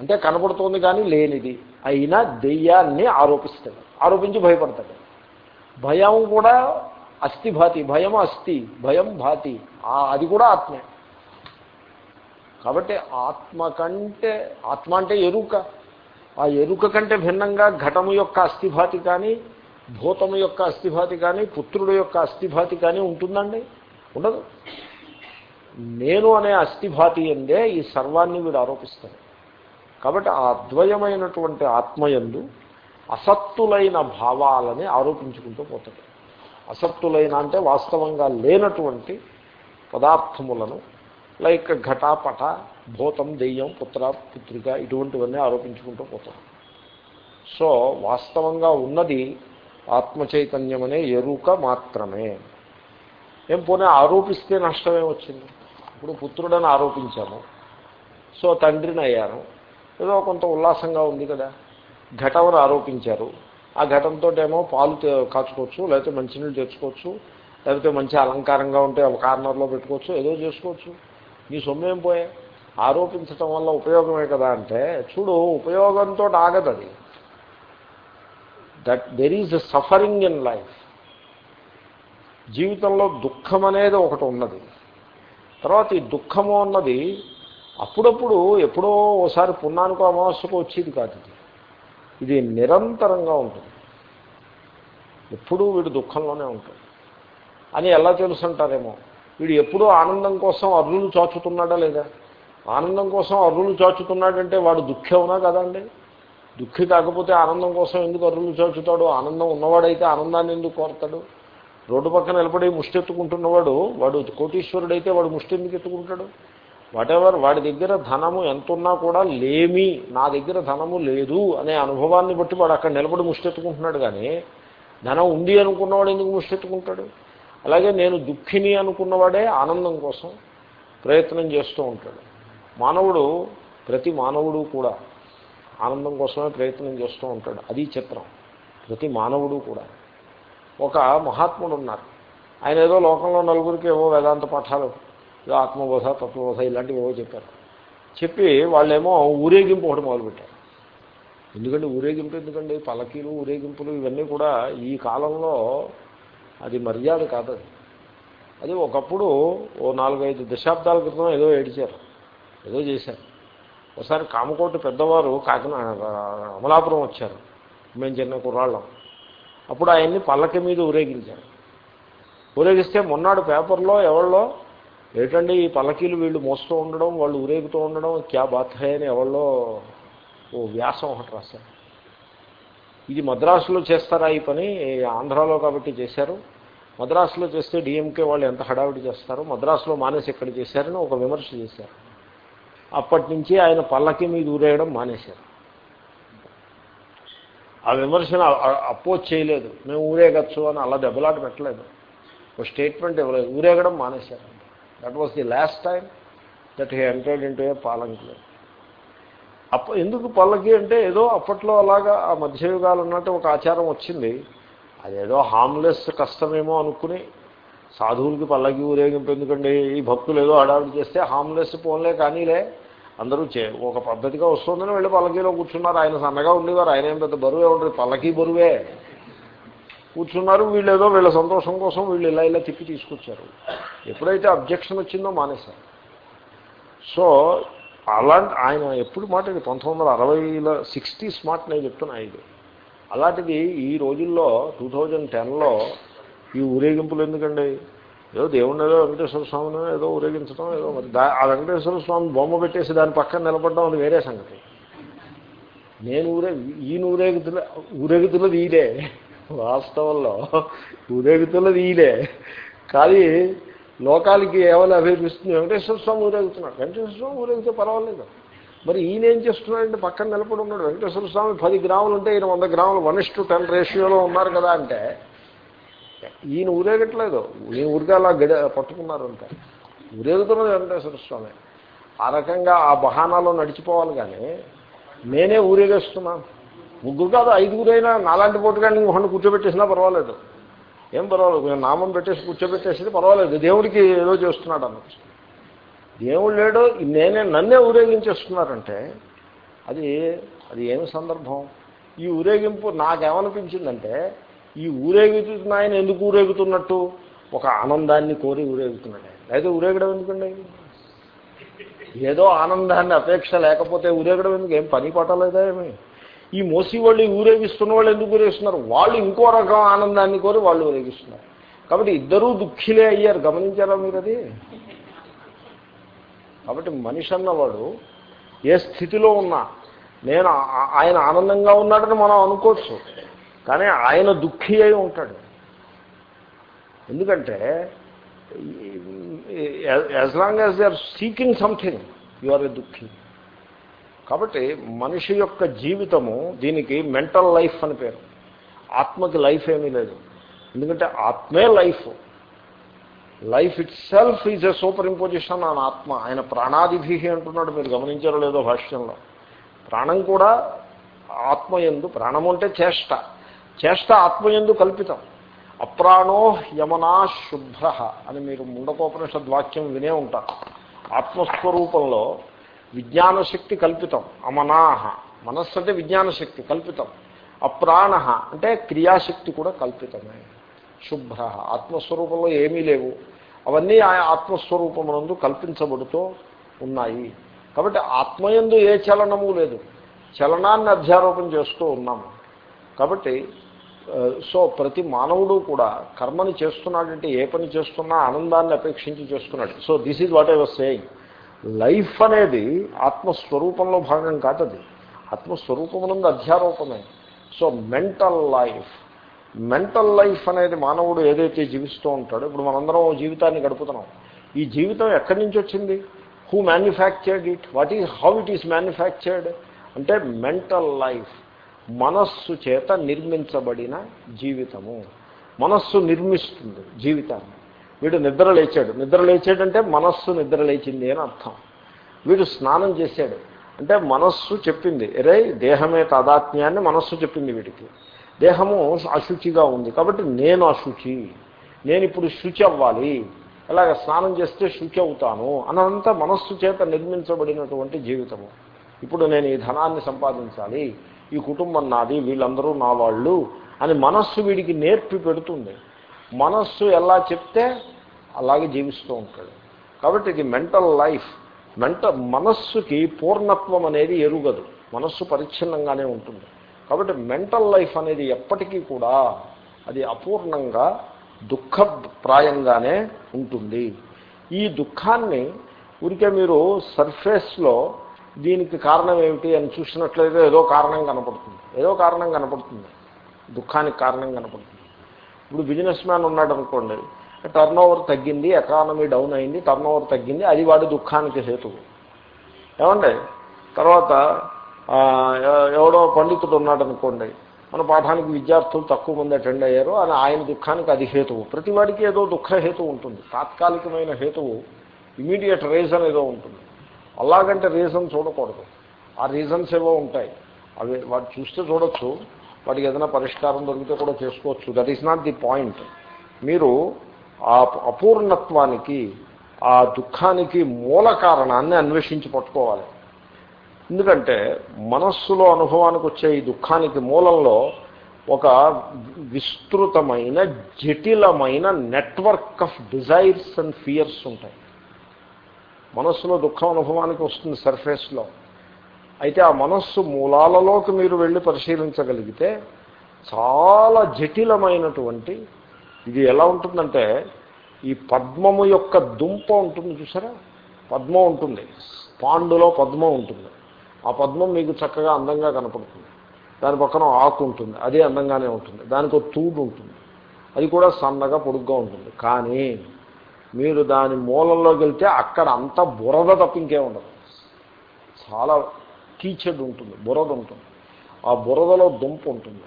అంటే కనపడుతోంది కానీ లేనిది. అయినా దెయ్యాన్ని ఆరోపిస్తాడు. ఆరోపించి భయపడతాడు. భయం కూడా అస్థిభాతి భయం అస్థి భయం భాతి. అది కూడా ఆత్మే. కాబట్టి ఆత్మ కంటే ఆత్మ అంటే ఎరుక. ఆ ఎరుక కంటే భిన్నంగా ఘటము యొక్క అస్థిభాతి కానీ భూతము యొక్క అస్థిభాతి కానీ పుత్రుడు యొక్క అస్థిభాతి కానీ ఉంటుందండి? ఉండదు. నేను అనే అస్థిభాతి అందే ఈ సర్వాన్ని వీడు ఆరోపిస్తాడు. కాబట్టి ఆ అద్వయమైనటువంటి ఆత్మయందు అసత్తులైన భావాలని ఆరోపించుకుంటూ పోతాడు. అసత్తులైన అంటే వాస్తవంగా లేనటువంటి పదార్థములను లైక్ ఘటాపట భూతం దెయ్యం పుత్ర పుత్రిక ఇటువంటివన్నీ ఆరోపించుకుంటూ పోతాం. సో వాస్తవంగా ఉన్నది ఆత్మచైతన్యమనే అనే ఎరుక మాత్రమే. ఏం పోనీ ఆరోపిస్తే నష్టమే వచ్చింది? ఇప్పుడు పుత్రుడని ఆరోపించాము. సో తండ్రిని అయ్యాను. ఏదో కొంత ఉల్లాసంగా ఉంది కదా. ఘటమని ఆరోపించారు. ఆ ఘటంతో ఏమో పాలు కాచుకోవచ్చు లేకపోతే మంచినీళ్ళు తెచ్చుకోవచ్చు లేకపోతే మంచి అలంకారంగా ఉంటే ఒక కార్నర్లో పెట్టుకోవచ్చు ఏదో చేసుకోవచ్చు. నీ సొమ్మేం పోయే? ఆరోపించటం వల్ల ఉపయోగమే కదా అంటే చూడు ఉపయోగంతో ఆగదు అది. That there is suffering in life జీవితంలో దుఃఖం అనేది ఒకటి ఉన్నది. తర్వాత ఈ దుఃఖము అన్నది అప్పుడప్పుడు ఎప్పుడో ఓసారి పున్నానికో అమావాస్యకు వచ్చేది కాదు ఇది. ఇది నిరంతరంగా ఉంటుంది. ఎప్పుడూ వీడు దుఃఖంలోనే ఉంటుంది అని ఎలా తెలుసు అంటారేమో? వీడు ఎప్పుడూ ఆనందం కోసం అర్రులు చాచుతున్నాడా లేదా? ఆనందం కోసం అర్రులు చాచుతున్నాడంటే వాడు దుఃఖేవునా కదండి దుఃఖి కాకపోతే ఆనందం కోసం ఎందుకు అర్రులు చాచుతాడు? ఆనందం ఉన్నవాడైతే ఆనందాన్ని ఎందుకు కోరతాడు? రోడ్డు పక్కన నిలబడి ముష్టి ఎత్తుకుంటున్నవాడు వాడు కోటీశ్వరుడైతే వాడు ముష్టి ఎందుకు ఎత్తుకుంటాడు? వాటెవర్ వాడి దగ్గర ధనము ఎంత ఉన్నా కూడా లేమి నా దగ్గర ధనము లేదు అనే అనుభవాన్ని బట్టి వాడు అక్కడ నిలబడి ముష్టెత్తుకుంటున్నాడు కానీ ధనం ఉంది అనుకున్నవాడు ఎందుకు ముష్టెత్తుకుంటాడు? అలాగే నేను దుఃఖిని అనుకున్నవాడే ఆనందం కోసం ప్రయత్నం చేస్తూ ఉంటాడు. మానవుడు ప్రతి మానవుడు కూడా ఆనందం కోసమే ప్రయత్నం చేస్తూ ఉంటాడు. అది చిత్రం. ప్రతి మానవుడు కూడా. ఒక మహాత్ముడు ఉన్నారు. ఆయన ఏదో లోకంలో నలుగురికి ఏవో వేదాంత పాఠాలు ఏదో ఆత్మబోధ తత్వబోధ ఇలాంటివి ఏవో చెప్పారు. చెప్పి వాళ్ళేమో ఊరేగింపు ఒకటి మొదలుపెట్టారు. ఎందుకంటే ఊరేగింపు ఎందుకండి? పలకీలు ఊరేగింపులు ఇవన్నీ కూడా ఈ కాలంలో అది మర్యాద కాదు. అది ఒకప్పుడు ఓ నాలుగైదు దశాబ్దాల క్రితం ఏదో ఏడిచారు. ఏదో చేశారు. ఒకసారి కామకోటి పెద్దవారు కాకినాడ అమలాపురం వచ్చారు. మేము చిన్న కుర్రాళ్ళం. అప్పుడు ఆయన్ని పల్లకి మీద ఊరేగించారు. ఊరేగిస్తే మొన్నాడు పేపర్లో ఎవళ్ళో ఏంటండి ఈ పల్లకీలు వీళ్ళు మోస్తూ ఉండడం వాళ్ళు ఊరేగుతూ ఉండడం క్యా బాత్ హై అని ఎవళ్ళో ఓ వ్యాసం ఒకటి రాశారు. ఇది మద్రాసులో చేస్తారా ఈ పని? ఆంధ్రాలో కాబట్టి చేశారు. మద్రాసులో చేస్తే డిఎంకే వాళ్ళు ఎంత హడావిడి చేస్తారు మద్రాసులో మానేసి ఎక్కడ చేశారని ఒక విమర్శ చేశారు. అప్పటి నుంచి ఆయన పల్లకి మీద ఊరేయడం మానేశారు. ఆ విమర్శను అపోజ్ చేయలేదు. మేము ఊరేగచ్చు అని అలా దెబ్బలాట పెట్టలేదు. ఒక స్టేట్మెంట్ ఇవ్వలేదు. ఊరేగడం మానేశారు. That was the last time that he entered into a Palanki అప్ప ఎందుకు పల్లకి అంటే ఏదో అప్పట్లో అలాగా ఆ మధ్యయుగాలు ఉన్నట్టు ఒక ఆచారం వచ్చింది. అదేదో హామ్లెస్ కష్టమేమో అనుకుని సాధువులకి పల్లకి ఊరేగింపు ఎందుకండి? ఈ భక్తులు ఏదో అడావిడి చేస్తే హామ్లెస్ పోన్లే కానీలే. అందరూ చే ఒక పద్ధతిగా వస్తుందని వెళ్ళి పల్లకీలో కూర్చున్నారు. ఆయన సన్నగా ఉండేవారు. ఆయన ఏం పెద్ద బరువే ఉండదు పల్లకీ బరువే. కూర్చున్నారు. వీళ్ళు ఏదో వీళ్ళ సంతోషం కోసం వీళ్ళు ఇలా ఇలా తిప్పి తీసుకొచ్చారు. ఎప్పుడైతే అబ్జెక్షన్ వచ్చిందో మానేశారు. సో అలాంటి ఆయన ఎప్పుడు మాట ఇది పంతొమ్మిది వందల అరవైలో సిక్స్టీ స్మార్ట్ నేను చెప్తున్నా ఇది. అలాంటిది ఈ రోజుల్లో టూ థౌజండ్ టెన్లో ఈ ఊరేగింపులు ఎందుకండి? ఏదో దేవుణ్ణి ఏదో వెంకటేశ్వర స్వామిని ఏదో ఊరేగించడం ఏదో మరి ఆ వెంకటేశ్వర స్వామి బొమ్మ పెట్టేసి దాని పక్కన నిలబడడం అది వేరే సంగతి. నేను ఊరే ఈయన ఊరేగుతుల ఊరేగుతున్నది ఈడే వాస్తవంలో ఊరేగుతున్నది ఈడే కానీ లోకాలకి ఏమైనా అభిపిస్తుంది వెంకటేశ్వర స్వామి ఊరేగుతున్నాడు వెంకటేశ్వర స్వామి ఊరేగితే పర్వాలేదు. మరి ఈయన ఏం చేస్తున్నాడంటే పక్కన నిలబడి ఉన్నాడు. వెంకటేశ్వర స్వామి పది గ్రాములు ఉంటే ఈయన వంద గ్రాములు వన్ ఇస్ టు టెన్ రేషియోలో ఉన్నారు కదా అంటే ఈయన ఊరేగట్లేదు. ఈయన ఊరికే అలా గడ పట్టుకున్నారు అంతే ఊరేగుతున్నది వెంకటేశ్వర స్వామి. ఆ రకంగా ఆ బహానాలో నడిచిపోవాలి కానీ నేనే ఊరేగేస్తున్నాను ముగ్గురు కాదు ఐదుగురైనా నాలాంటి పోటుగా నీకు ఇంకొకటి కూర్చోబెట్టేసినా పర్వాలేదు. ఏం పర్వాలేదు నేను నామం పెట్టేసి కూర్చోబెట్టేసి పర్వాలేదు. దేవుడికి ఏదో చేస్తున్నాడు అనొచ్చు దేవుడు లేడు నేనే నన్నే ఊరేగించేస్తున్నారంటే అది అది ఏమి సందర్భం? ఈ ఊరేగింపు నాకేమనిపించిందంటే ఈ ఊరేగుతున్న ఆయన ఎందుకు ఊరేగుతున్నట్టు? ఒక ఆనందాన్ని కోరి ఊరేగుతున్నాడు. అయితే ఊరేగడం ఎందుకండి? ఏదో ఆనందాన్ని అపేక్ష లేకపోతే ఊరేగడం ఎందుకు? ఏం పని పట్టలేదా ఏమి? ఈ మోసి వాళ్ళు ఊరేగిస్తున్న వాళ్ళు ఎందుకు ఊరేగిస్తున్నారు వాళ్ళు ఇంకో రకం ఆనందాన్ని కోరి వాళ్ళు ఊరేగిస్తున్నారు కాబట్టి ఇద్దరూ దుఃఖిలే అయ్యారు. గమనించారా మీరు అది? కాబట్టి మనిషి అన్నవాడు ఏ స్థితిలో ఉన్నా నేను ఆయన ఆనందంగా ఉన్నాడని మనం అనుకోవచ్చు కానీ ఆయన దుఃఖి అయి ఉంటాడు. ఎందుకంటే as long as they are seeking something you are a దుఃఖి. కాబట్టి మనిషి యొక్క జీవితము దీనికి మెంటల్ లైఫ్ అని పేరు. ఆత్మకి లైఫ్ ఏమీ లేదు. ఎందుకంటే ఆత్మే life. Life itself is a superimposition on ఆత్మ. ఆయన ప్రాణాదిభి అంటున్నాడు. మీరు గమనించారో లేదో భాష్యంలో. ప్రాణం కూడా ఆత్మయందు ప్రాణము అంటే చేష్ట. చేష్ట ఆత్మయందు కల్పితం. అప్రాణో యమనా శుభ్ర అని మీరు ముండకోపనిషద్వాక్యం వినే ఉంటారు. ఆత్మస్వరూపంలో విజ్ఞాన శక్తి కల్పితం అమనాహ మనస్సు అంటే విజ్ఞాన శక్తి కల్పితం అప్రాణ అంటే క్రియాశక్తి కూడా కల్పితమే శుభ్ర ఆత్మస్వరూపంలో ఏమీ లేవు అవన్నీ ఆ ఆత్మస్వరూపమునందు కల్పించబడుతూ ఉన్నాయి. కాబట్టి ఆత్మయందు ఏ చలనము లేదు చలనాన్ని అధ్యారోపణ చేస్తూ ఉన్నాము కాబట్టి సో ప్రతి మానవుడు కూడా కర్మని చేస్తున్నాడంటే ఏ పని చేస్తున్నా ఆనందాన్ని అపేక్షించి చేస్తున్నాడు. So this is what I was saying. Life అనేది ఆత్మస్వరూపంలో భాగం కాదది. ఆత్మస్వరూపమునందు అధ్యారూపమే. So mental life. Mental life అనేది మానవుడు ఏదైతే జీవిస్తూ ఉంటాడో ఇప్పుడు మనందరం జీవితాన్ని గడుపుతున్నాం. ఈ జీవితం ఎక్కడి నుంచి వచ్చింది? Who manufactured it what is how it is manufactured అంటే మెంటల్ లైఫ్. మనస్సు చేత నిర్మించబడిన జీవితము. మనస్సు నిర్మిస్తుంది జీవితాన్ని. వీడు నిద్ర లేచాడు. నిద్ర లేచాడంటే మనస్సు నిద్ర లేచింది అని అర్థం. వీడు స్నానం చేశాడు. అంటే మనస్సు చెప్పింది రే దేహమే తాదాత్మ్యాన్ని మనస్సు చెప్పింది వీడికి. దేహము అశుచిగా ఉంది. కాబట్టి నేను అశుచి. నేను ఇప్పుడు శుచి అవ్వాలి. అలాగ స్నానం చేస్తే శుచి అవుతాను అనంతా మనస్సు చేత నిర్మించబడినటువంటి జీవితము. ఇప్పుడు నేను ఈ ధనాన్ని సంపాదించాలి. ఈ కుటుంబం నాది వీళ్ళందరూ నా వాళ్ళు అని మనస్సు వీడికి నేర్పి పెడుతుంది. మనస్సు ఎలా చెప్తే అలాగే జీవిస్తూ ఉంటాడు. కాబట్టి ఇది మెంటల్ లైఫ్. మెంట మనస్సుకి పూర్ణత్వం అనేది ఎరుగదు. మనస్సు పరిచ్ఛిన్నంగానే ఉంటుంది. కాబట్టి మెంటల్ లైఫ్ అనేది ఎప్పటికీ కూడా అది అపూర్ణంగా దుఃఖప్రాయంగానే ఉంటుంది. ఈ దుఃఖాన్ని ఉరికే మీరు సర్ఫేస్లో దీనికి కారణం ఏమిటి అని చూసినట్లయితే ఏదో కారణం కనపడుతుంది. ఏదో కారణం కనపడుతుంది. దుఃఖానికి కారణం కనపడుతుంది. ఇప్పుడు బిజినెస్ మ్యాన్ ఉన్నాడు అనుకోండి టర్న్ ఓవర్ తగ్గింది ఎకానమీ డౌన్ అయింది టర్న్ ఓవర్ తగ్గింది అది వాడి దుఃఖానికి హేతువు ఏమండి? తర్వాత ఎవడో పండితుడు ఉన్నాడు అనుకోండి మన పాఠానికి విద్యార్థులు తక్కువ మంది అటెండ్ అయ్యారు అని ఆయన దుఃఖానికి అది హేతువు. ప్రతి వాడికి ఏదో దుఃఖ హేతువు ఉంటుంది. తాత్కాలికమైన హేతువు ఇమీడియట్ రీజన్ ఏదో ఉంటుంది. అలాగంటే రీజన్ చూడకూడదు. ఆ రీజన్స్ ఏవో ఉంటాయి. అవి వాటి చూస్తే చూడొచ్చు. వాటికి ఏదైనా పరిష్కారం దొరికితే కూడా చేసుకోవచ్చు. That is not the point మీరు ఆ అపూర్ణత్వానికి ఆ దుఃఖానికి మూల కారణాన్ని అన్వేషించి పట్టుకోవాలి. ఎందుకంటే మనస్సులో అనుభవానికి వచ్చే ఈ దుఃఖానికి మూలంలో ఒక విస్తృతమైన జటిలమైన network of desires and fears ఉంటాయి. మనస్సులో దుఃఖం అనుభవానికి వస్తుంది సర్ఫేస్లో. అయితే ఆ మనస్సు మూలాలలోకి మీరు వెళ్ళి పరిశీలించగలిగితే చాలా జటిలమైనటువంటి ఇది ఎలా ఉంటుందంటే ఈ పద్మము యొక్క దుంప ఉంటుంది చూసారా? పద్మం ఉంటుంది. పాండులో పద్మం ఉంటుంది. ఆ పద్మం మీకు చక్కగా అందంగా కనపడుతుంది. దాని పక్కన ఆకు ఉంటుంది. అదే అందంగానే ఉంటుంది. దానికి ఒక తూడు ఉంటుంది. అది కూడా సన్నగా పొడుగ్గా ఉంటుంది. కానీ మీరు దాని మూలంలోకి వెళ్తే అక్కడ అంతా బురద తప్పింకే ఉండదు. చాలా కీచెడ్ ఉంటుంది. బురద ఉంటుంది. ఆ బురదలో దుంప ఉంటుంది.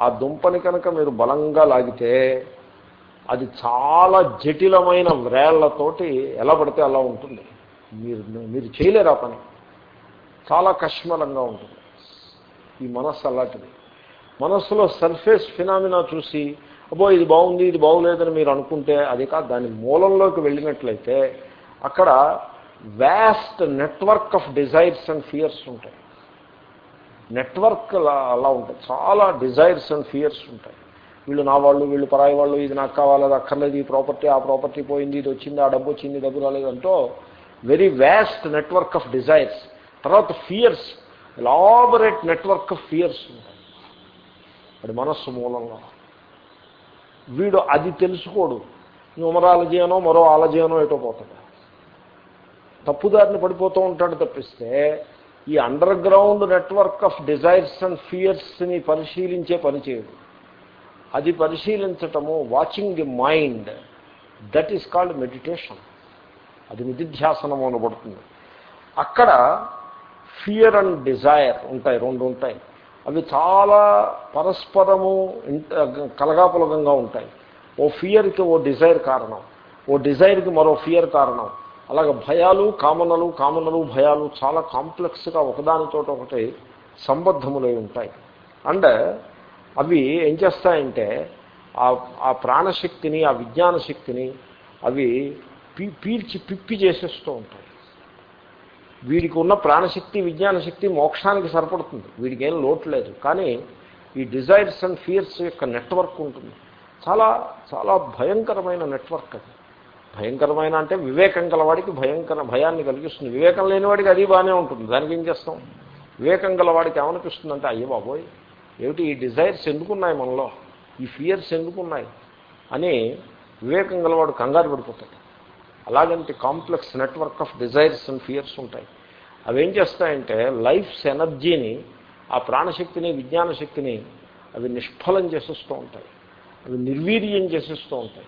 ఆ దుంపని కనుక మీరు బలంగా లాగితే అది చాలా జటిలమైన వ్రేళ్ళతోటి ఎలా పడితే అలా ఉంటుంది. మీరు మీరు చేయలేరు ఆ పని. చాలా కష్మలంగా ఉంటుంది. ఈ మనస్సు అలాంటిది. మనస్సులో సర్ఫేస్ ఫినామినా చూసి అబ్బో ఇది బాగుంది ఇది బాగులేదని మీరు అనుకుంటే అది కాదు దాని మూలంలోకి వెళ్ళినట్లయితే అక్కడ vast network of desires and fears ఉంటాయి. నెట్వర్క్ అలా ఉంటాయి. చాలా డిజైర్స్ అండ్ ఫియర్స్ ఉంటాయి. వీళ్ళు నా వాళ్ళు వీళ్ళు పరాయి వాళ్ళు ఇది నాకు కావాలి అది అక్కర్లేదు ఈ ప్రాపర్టీ ఆ ప్రాపర్టీ పోయింది ఇది వచ్చింది ఆ డబ్బు వచ్చింది డబ్బు రాలేదంటూ very vast network of desires తర్వాత fears elaborate network of fears ఉంటాయి. అది మనస్సు మూలంలో వీడు అది తెలుసుకోడు. న్యూమరాలజీ అనో మరో ఆలజీ అనో ఎటో పోతాడు. తప్పుదారిని పడిపోతూ ఉంటాడు తప్పిస్తే ఈ underground network of desires and ఫియర్స్ని పరిశీలించే పని చేయడు. అది పరిశీలించటము watching the mind. That is called meditation అది నిధిధ్యాసనం అనబడుతుంది. అక్కడ ఫియర్ అండ్ డిజైర్ ఉంటాయి రెండు ఉంటాయి. అవి చాలా పరస్పరము కలగాపులగంగా ఉంటాయి. ఓ ఫియర్కి ఓ డిజైర్ కారణం. ఓ డిజైర్కి మరో ఫియర్ కారణం. అలాగే భయాలు కామనలు కామనలు భయాలు చాలా కాంప్లెక్స్గా ఒకదానితో ఒకటి సంబద్ధములై ఉంటాయి. అండ్ అవి ఏం చేస్తాయంటే ఆ ప్రాణశక్తిని ఆ విజ్ఞాన శక్తిని అవి పీ పీల్చి పిప్పి చేసేస్తూ ఉంటాయి. వీడికి ఉన్న ప్రాణశక్తి విజ్ఞాన శక్తి మోక్షానికి సరిపడుతుంది. వీడికి ఏం లోటు లేదు. కానీ ఈ డిజైర్స్ అండ్ ఫియర్స్ యొక్క నెట్వర్క్ ఉంటుంది. చాలా చాలా భయంకరమైన నెట్వర్క్ అది. భయంకరమైన అంటే వివేకం గలవాడికి భయంకర భయాన్ని కలిగిస్తుంది. వివేకం లేనివాడికి అది బాగానే ఉంటుంది. దానికి ఏం చేస్తాం? వివేకం గలవాడికి ఏమనిపిస్తుందంటే అయ్యో బాబోయ్ ఏమిటి? ఈ డిజైర్స్ ఎందుకున్నాయి మనలో? ఈ ఫియర్స్ ఎందుకున్నాయి? అని వివేకం గలవాడు కంగారు పడిపోతాడు. అలాగంటే complex network of desires and fears ఉంటాయి. అవి ఏం చేస్తాయంటే లైఫ్స్ ఎనర్జీని ఆ ప్రాణశక్తిని విజ్ఞాన శక్తిని అవి నిష్ఫలం చేసేస్తూ ఉంటాయి. అవి నిర్వీర్యం చేసేస్తూ ఉంటాయి.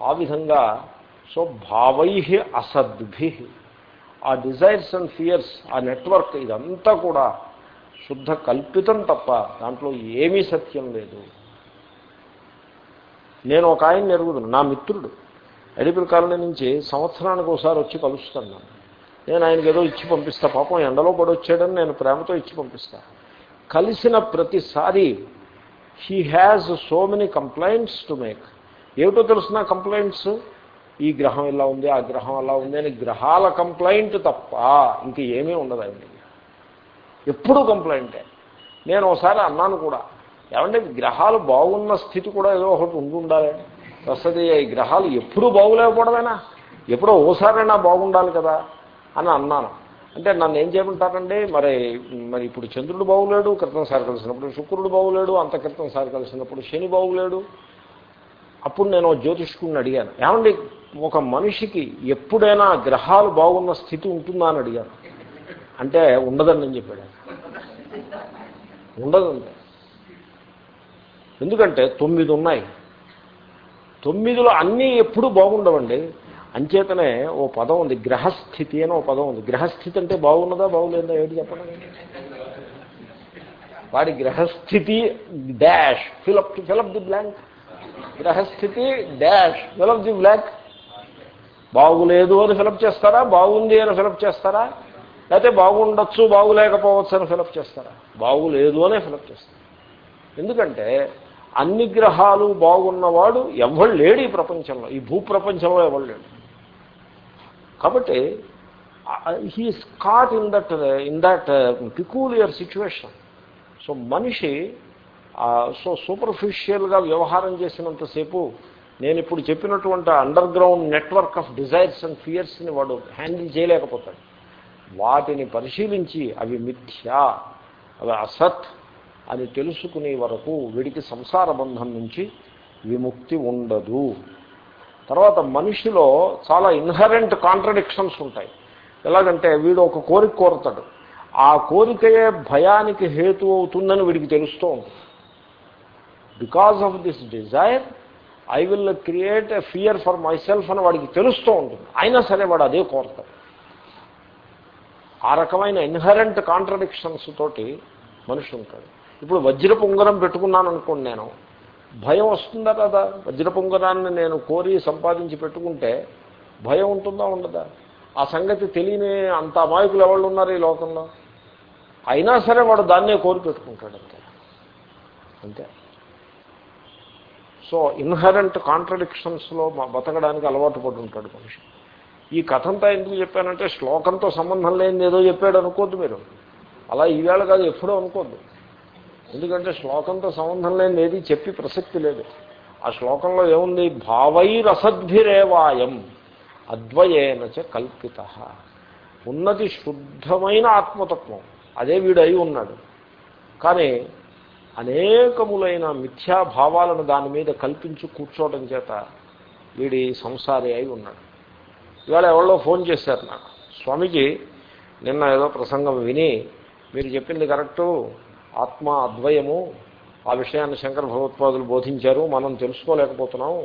ఆ విధంగా సో భావై అసద్భి. ఆ డిజైర్స్ అండ్ ఫియర్స్ ఆ నెట్వర్క్ ఇదంతా కూడా శుద్ధ కల్పితం తప్ప దాంట్లో ఏమీ సత్యం లేదు. నేను ఒక ఆయన ఎరుగుదును నా మిత్రుడు. ఎడిపిల్ కాలనీ నుంచి సంవత్సరానికి ఒకసారి వచ్చి కలుస్తాను నన్ను. నేను ఆయనకి ఏదో ఇచ్చి పంపిస్తా. పాపం ఎండలో పడొచ్చాడని నేను ప్రేమతో ఇచ్చి పంపిస్తా. కలిసిన ప్రతిసారి he has so many complaints to make ఏమిటో తెలుసిన కంప్లైంట్స్ ఈ గ్రహం ఇలా ఉంది ఆ గ్రహం అలా ఉంది అని గ్రహాల కంప్లైంట్ తప్ప ఇంక ఏమీ ఉండదు ఆయన ఎప్పుడూ కంప్లైంటే. నేను ఒకసారి అన్నాను కూడా ఏమంటే గ్రహాలు బాగున్న స్థితి కూడా ఏదో ఒకటి ఉండాలి. వస్తుంది ఈ గ్రహాలు ఎప్పుడూ బాగులేకపోవడమేనా? ఎప్పుడో ఓసారైనా బాగుండాలి కదా అని అన్నాను. అంటే నన్ను ఏం చేయమంటారండి? మరి మరి ఇప్పుడు చంద్రుడు బాగులేడు క్రితంసారి కలిసినప్పుడు శుక్రుడు బాగులేడు అంత క్రితంసారి కలిసినప్పుడు శని బాగులేడు. అప్పుడు నేను జ్యోతిష్కుడిని అడిగాను. ఏమండి ఒక మనిషికి ఎప్పుడైనా గ్రహాలు బాగున్న స్థితి ఉంటుందా? అని అడిగాను. అంటే ఉండదని అని చెప్పాడు. ఉండదండి ఎందుకంటే తొమ్మిది ఉన్నాయి. తొమ్మిదిలో అన్నీ ఎప్పుడూ బాగుండవండి. అంచేతనే ఓ పదం ఉంది గ్రహస్థితి అని ఓ పదం ఉంది. గ్రహస్థితి అంటే బాగున్నదా బాగులేదా ఏంటి చెప్పండి? వాడి గ్రహస్థితి dash fill up fill up the blank. గ్రహస్థితి dash fill up the blank. బాగులేదు అని ఫిలప్ చేస్తారా బాగుంది అని ఫిలప్ చేస్తారా? లేకపోతే బాగుండొచ్చు బాగులేకపోవచ్చు అని ఫిలప్ చేస్తారా? బాగులేదు అనే ఫిలప్ చేస్తారు. ఎందుకంటే అన్ని గ్రహాలు బాగున్నవాడు ఎవడు లేడు ఈ ప్రపంచంలో. ఈ భూప్రపంచంలో ఎవరు లేడు. కాబట్టి he is caught in that in that peculiar situation so మనిషి సో సూపర్ఫిషియల్గా వ్యవహారం చేసినంతసేపు నేను ఇప్పుడు చెప్పినటువంటి underground network of desires and ఫియర్స్ని వాడు హ్యాండిల్ చేయలేకపోతాడు. వాటిని పరిశీలించి అవి మిథ్యా అవి అసత్ అని తెలుసుకునే వరకు వీడికి సంసార బంధం నుంచి విముక్తి ఉండదు. తర్వాత మనిషిలో చాలా ఇన్హరెంట్ కాంట్రడిక్షన్స్ ఉంటాయి. ఎలాగంటే వీడు ఒక కోరిక కోరతాడు. ఆ కోరికయే భయానికి హేతు అవుతుందని వీడికి తెలుస్తూ ఉంటుంది. Because of this desire I will create a fear for myself అని వాడికి తెలుస్తూ ఉంటుంది. అయినా సరే వాడు అదే కోరుతాడు. ఆ రకమైన ఇన్హరెంట్ కాంట్రడిక్షన్స్ తోటి మనిషి ఉంటాడు. ఇప్పుడు వజ్రపు ఉంగరం పెట్టుకున్నాను అనుకోండి నేను భయం వస్తుందా కదా వజ్రపు ఉంగరాన్ని నేను కోరి సంపాదించి పెట్టుకుంటే భయం ఉంటుందా ఉండదా? ఆ సంగతి తెలియని అంత అమాయకులు ఎవరు ఉన్నారు ఈ లోకంలో? అయినా సరే వాడు దాన్నే కోరి పెట్టుకుంటాడు అంతే. అంతే. సో ఇన్హరెంట్ కాంట్రడిక్షన్స్లో బతకడానికి అలవాటు పడి ఉంటాడు మనిషి. ఈ కథంతా ఎందుకు చెప్పానంటే శ్లోకంతో సంబంధం లేనిది ఏదో చెప్పాడు అనుకోద్దు మీరు. అలా ఈవేళ కాదు ఎప్పుడో అనుకోద్దు. ఎందుకంటే శ్లోకంతో సంబంధం లేని ఏది చెప్పి ప్రసక్తి లేదు. ఆ శ్లోకంలో ఏముంది? భావైరసద్భిరేవాయం అద్వయేనచ కల్పిత. ఉన్నది శుద్ధమైన ఆత్మతత్వం. అదే వీడు అయి ఉన్నాడు. కానీ అనేకములైన మిథ్యాభావాలను దాని మీద కల్పించి కూర్చోవడం చేత వీడి సంసారి అయి ఉన్నాడు. ఇవాళ ఎవరో ఫోన్ చేశారు నాకు. స్వామీజీ నిన్న ఏదో ప్రసంగం విని మీరు చెప్పింది కరెక్టు. ఆత్మ అద్వయము ఆ విషయాన్ని శంకర భగవత్పాదులు బోధించారు మనం తెలుసుకోలేకపోతున్నాం.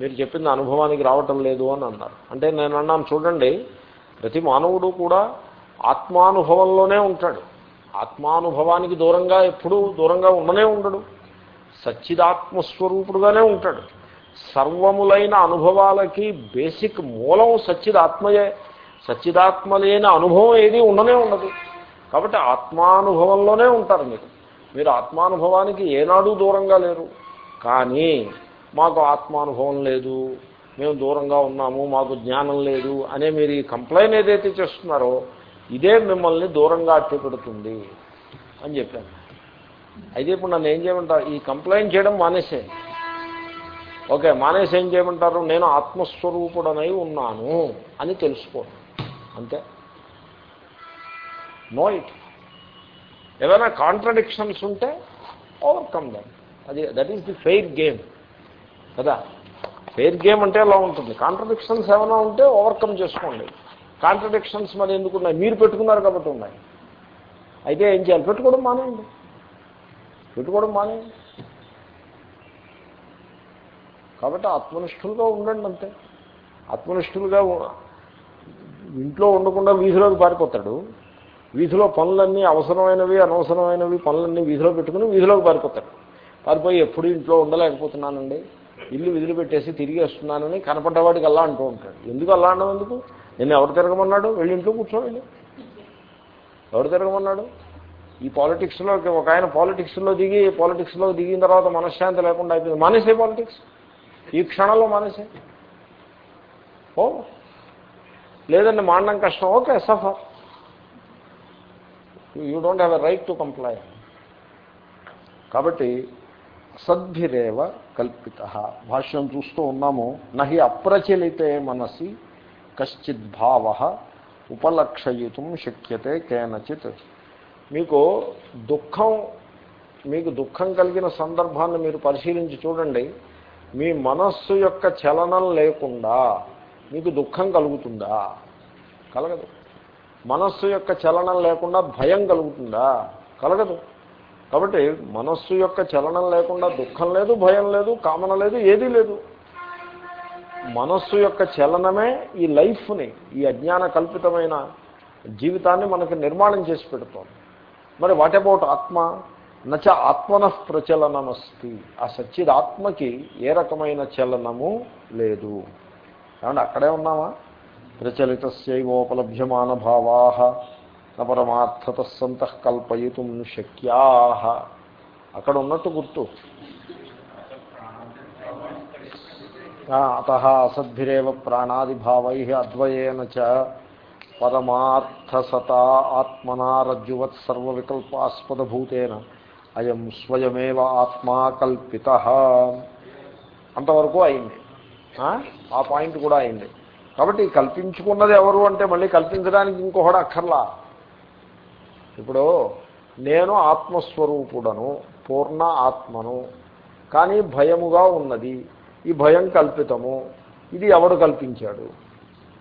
మీరు చెప్పింది అనుభవానికి రావటం లేదు అని అన్నారు. అంటే నేను అన్నాను చూడండి ప్రతి మానవుడు కూడా ఆత్మానుభవంలోనే ఉంటాడు. ఆత్మానుభవానికి దూరంగా ఎప్పుడూ దూరంగా ఉండనే ఉండడు. సచ్చిదాత్మస్వరూపుడుగానే ఉంటాడు. సర్వములైన అనుభవాలకి బేసిక్ మూలం సచ్చిదాత్మయే. సచ్చిదాత్మ లేని అనుభవం ఏది ఉండనే ఉండదు. కాబట్టి ఆత్మానుభవంలోనే ఉంటారు మీరు. మీరు ఆత్మానుభవానికి ఏనాడు దూరంగా లేరు. కానీ మాకు ఆత్మానుభవం లేదు. మేము దూరంగా ఉన్నాము మాకు జ్ఞానం లేదు అనే మీరు ఈ కంప్లైంట్ ఏదైతే చేస్తున్నారో ఇదే మిమ్మల్ని దూరంగా అట్టపెడుతుంది అని చెప్పాను. అయితే ఇప్పుడు నన్ను ఏం చేయమంటారు? ఈ కంప్లైంట్ చేయడం మానేసే ఓకే మానేసి ఏం చేయమంటారు? నేను ఆత్మస్వరూపుడనై ఉన్నాను అని తెలుసుకో అంతే. Know it. ఏదైనా కాంట్రడిక్షన్స్ ఉంటే ఓవర్కమ్ దమ్. అది that is the fair game. కదా? ఫెయిర్ గేమ్ అంటే అలా ఉంటుంది. కాంట్రడిక్షన్స్ ఏమైనా ఉంటే ఓవర్కమ్ చేసుకోండి. కాంట్రడిక్షన్స్ మరి ఎందుకు ఉన్నాయి? మీరు పెట్టుకున్నారు కాబట్టి ఉన్నాయి. అయితే ఏం చేయాలి? పెట్టుకోవడం మానేయండి. పెట్టుకోవడం మానేయండి. కాబట్టి ఆత్మనిష్ఠులుగా ఉండండి అంతే. ఆత్మనిష్ఠులుగా ఇంట్లో ఉండకుండా వీధిలోకి పారిపోతాడు. వీధిలో పనులన్నీ అవసరమైనవి అనవసరమైనవి పనులన్నీ వీధిలో పెట్టుకుని వీధిలోకి పారిపోతాడు. పారిపోయి ఎప్పుడు ఇంట్లో ఉండలేకపోతున్నానండి. ఇల్లు విధులు పెట్టేసి తిరిగి వస్తున్నానని కనపడ్డవాడికి అలా అంటూ ఉంటాడు. ఎందుకు అలా అనడం ఎందుకు? నేను ఎవరు తిరగమన్నాడు? వెళ్ళి ఇంట్లో కూర్చోవాలి ఎవరు తిరగమన్నాడు? ఈ పాలిటిక్స్లో ఒక ఆయన పాలిటిక్స్లో దిగి పాలిటిక్స్లో దిగిన తర్వాత మనశ్శాంతి లేకుండా అయిపోయింది. మానేసే పాలిటిక్స్. ఈ క్షణంలో మానేసే. ఓ. లేదండి మాండం కష్టం. Okay suffer. You don't have a right to comply కాబట్టి సద్భిరేవ కల్పిత. భాష్యం చూస్తూ ఉన్నాము. నహి అప్రచలితే మనసి కశ్చిత్ భావ ఉపలక్షయుతం శక్యతే కేనచిత్. మీకు దుఃఖం మీకు దుఃఖం కలిగిన సందర్భాన్ని మీరు పరిశీలించి చూడండి. మీ మనస్సు యొక్క చలనం లేకుండా మీకు దుఃఖం కలుగుతుందా? కలగదు. మనస్సు యొక్క చలనం లేకుండా భయం కలుగుతుందా? కలగదు. కాబట్టి మనస్సు యొక్క చలనం లేకుండా దుఃఖం లేదు భయం లేదు కామన లేదు ఏదీ లేదు. మనస్సు యొక్క చలనమే ఈ లైఫ్ని ఈ అజ్ఞాన కల్పితమైన జీవితాన్ని మనకు నిర్మాణం చేసి పెడుతోంది. మరి వాట్ అబౌట్ ఆత్మ? నచ ఆత్మన ప్రచలనమస్తి. ఆ సచ్చిదాత్మకి ఏ రకమైన చలనము లేదు. కాబట్టి అక్కడే ఉన్నామా? ప్రచలితస్యవోపలభ్యమాన భావా. న పరమార్థత సంత కల్పయితుం శక్యా. అక్కడ ఉన్నట్టు గుర్తు. అత అసద్భిరేవ ప్రాణాదిభావై అద్వయేన చ పరమార్థసత ఆత్మనా రజ్జువత్ సర్వవికల్పాస్పదభూతేన. అయం స్వయమేవ ఆత్మా కల్పిత. అంతవరకు అయింది. ఆ? పాయింట్ కూడా అయింది. కాబట్టి కల్పించుకున్నది ఎవరు అంటే మళ్ళీ కల్పించడానికి ఇంకొకడు అక్కర్లా. ఇప్పుడు నేను ఆత్మస్వరూపుడను పూర్ణ ఆత్మను కానీ భయముగా ఉన్నది ఈ భయం కల్పితము ఇది ఎవడు కల్పించాడు?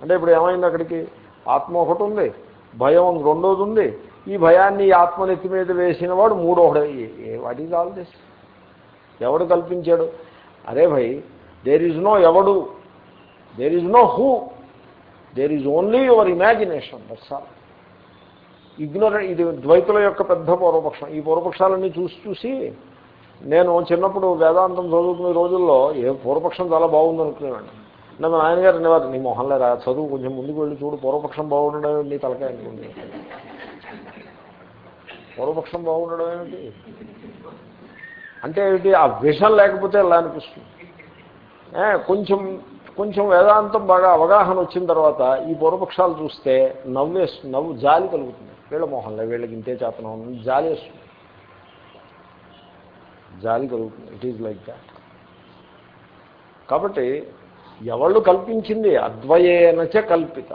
అంటే ఇప్పుడు ఏమైంది అక్కడికి? ఆత్మ ఒకటి ఉంది భయం రెండోది ఉంది ఈ భయాన్ని ఆత్మనెత్తి ఆత్మ మీద వేసిన వాడు వాట్ ఈజ్ ఆల్ దిస్ ఎవడు కల్పించాడు? అరే భయ్ దేర్ ఈజ్ నో ఎవడు there is no who there is only your imagination that's all ignorant ఇది ద్వైతుల యొక్క పెద్ద పూర్వపక్షం. ఈ పూర్వపక్షాలన్నీ చూసి చూసి నేను చిన్నప్పుడు వేదాంతం చదువుకునే రోజుల్లో ఏ పూర్వపక్షం చాలా బాగుంది అనుకునేవాడిని నా మా నాయనగారు అనేవారు నీ మొహంలో రా చదువు కొంచెం ముందుకు వెళ్ళి చూడు పూర్వపక్షం బాగుండడం నీ తలకాయ అనుకుంది పూర్వపక్షం బాగుండడం ఏమిటి? అంటే ఏమిటి ఆ విషం లేకపోతే ఎలా అనిపిస్తుంది? కొంచెం కొంచెం వేదాంతం బాగా అవగాహన వచ్చిన తర్వాత ఈ పూర్వపక్షాలు చూస్తే నవ్వేస్తు నవ్వు జాలి కలుగుతుంది. వీళ్ళ మొహంలో వీళ్ళకి ఇంతే చేతనం ఉంది. జాలి వేస్తుంది. జాలి కలుగుతుంది. ఇట్ ఈజ్ లైక్ దాట్ కాబట్టి ఎవళ్ళు కల్పించింది? అద్వయేనచ కల్పిత.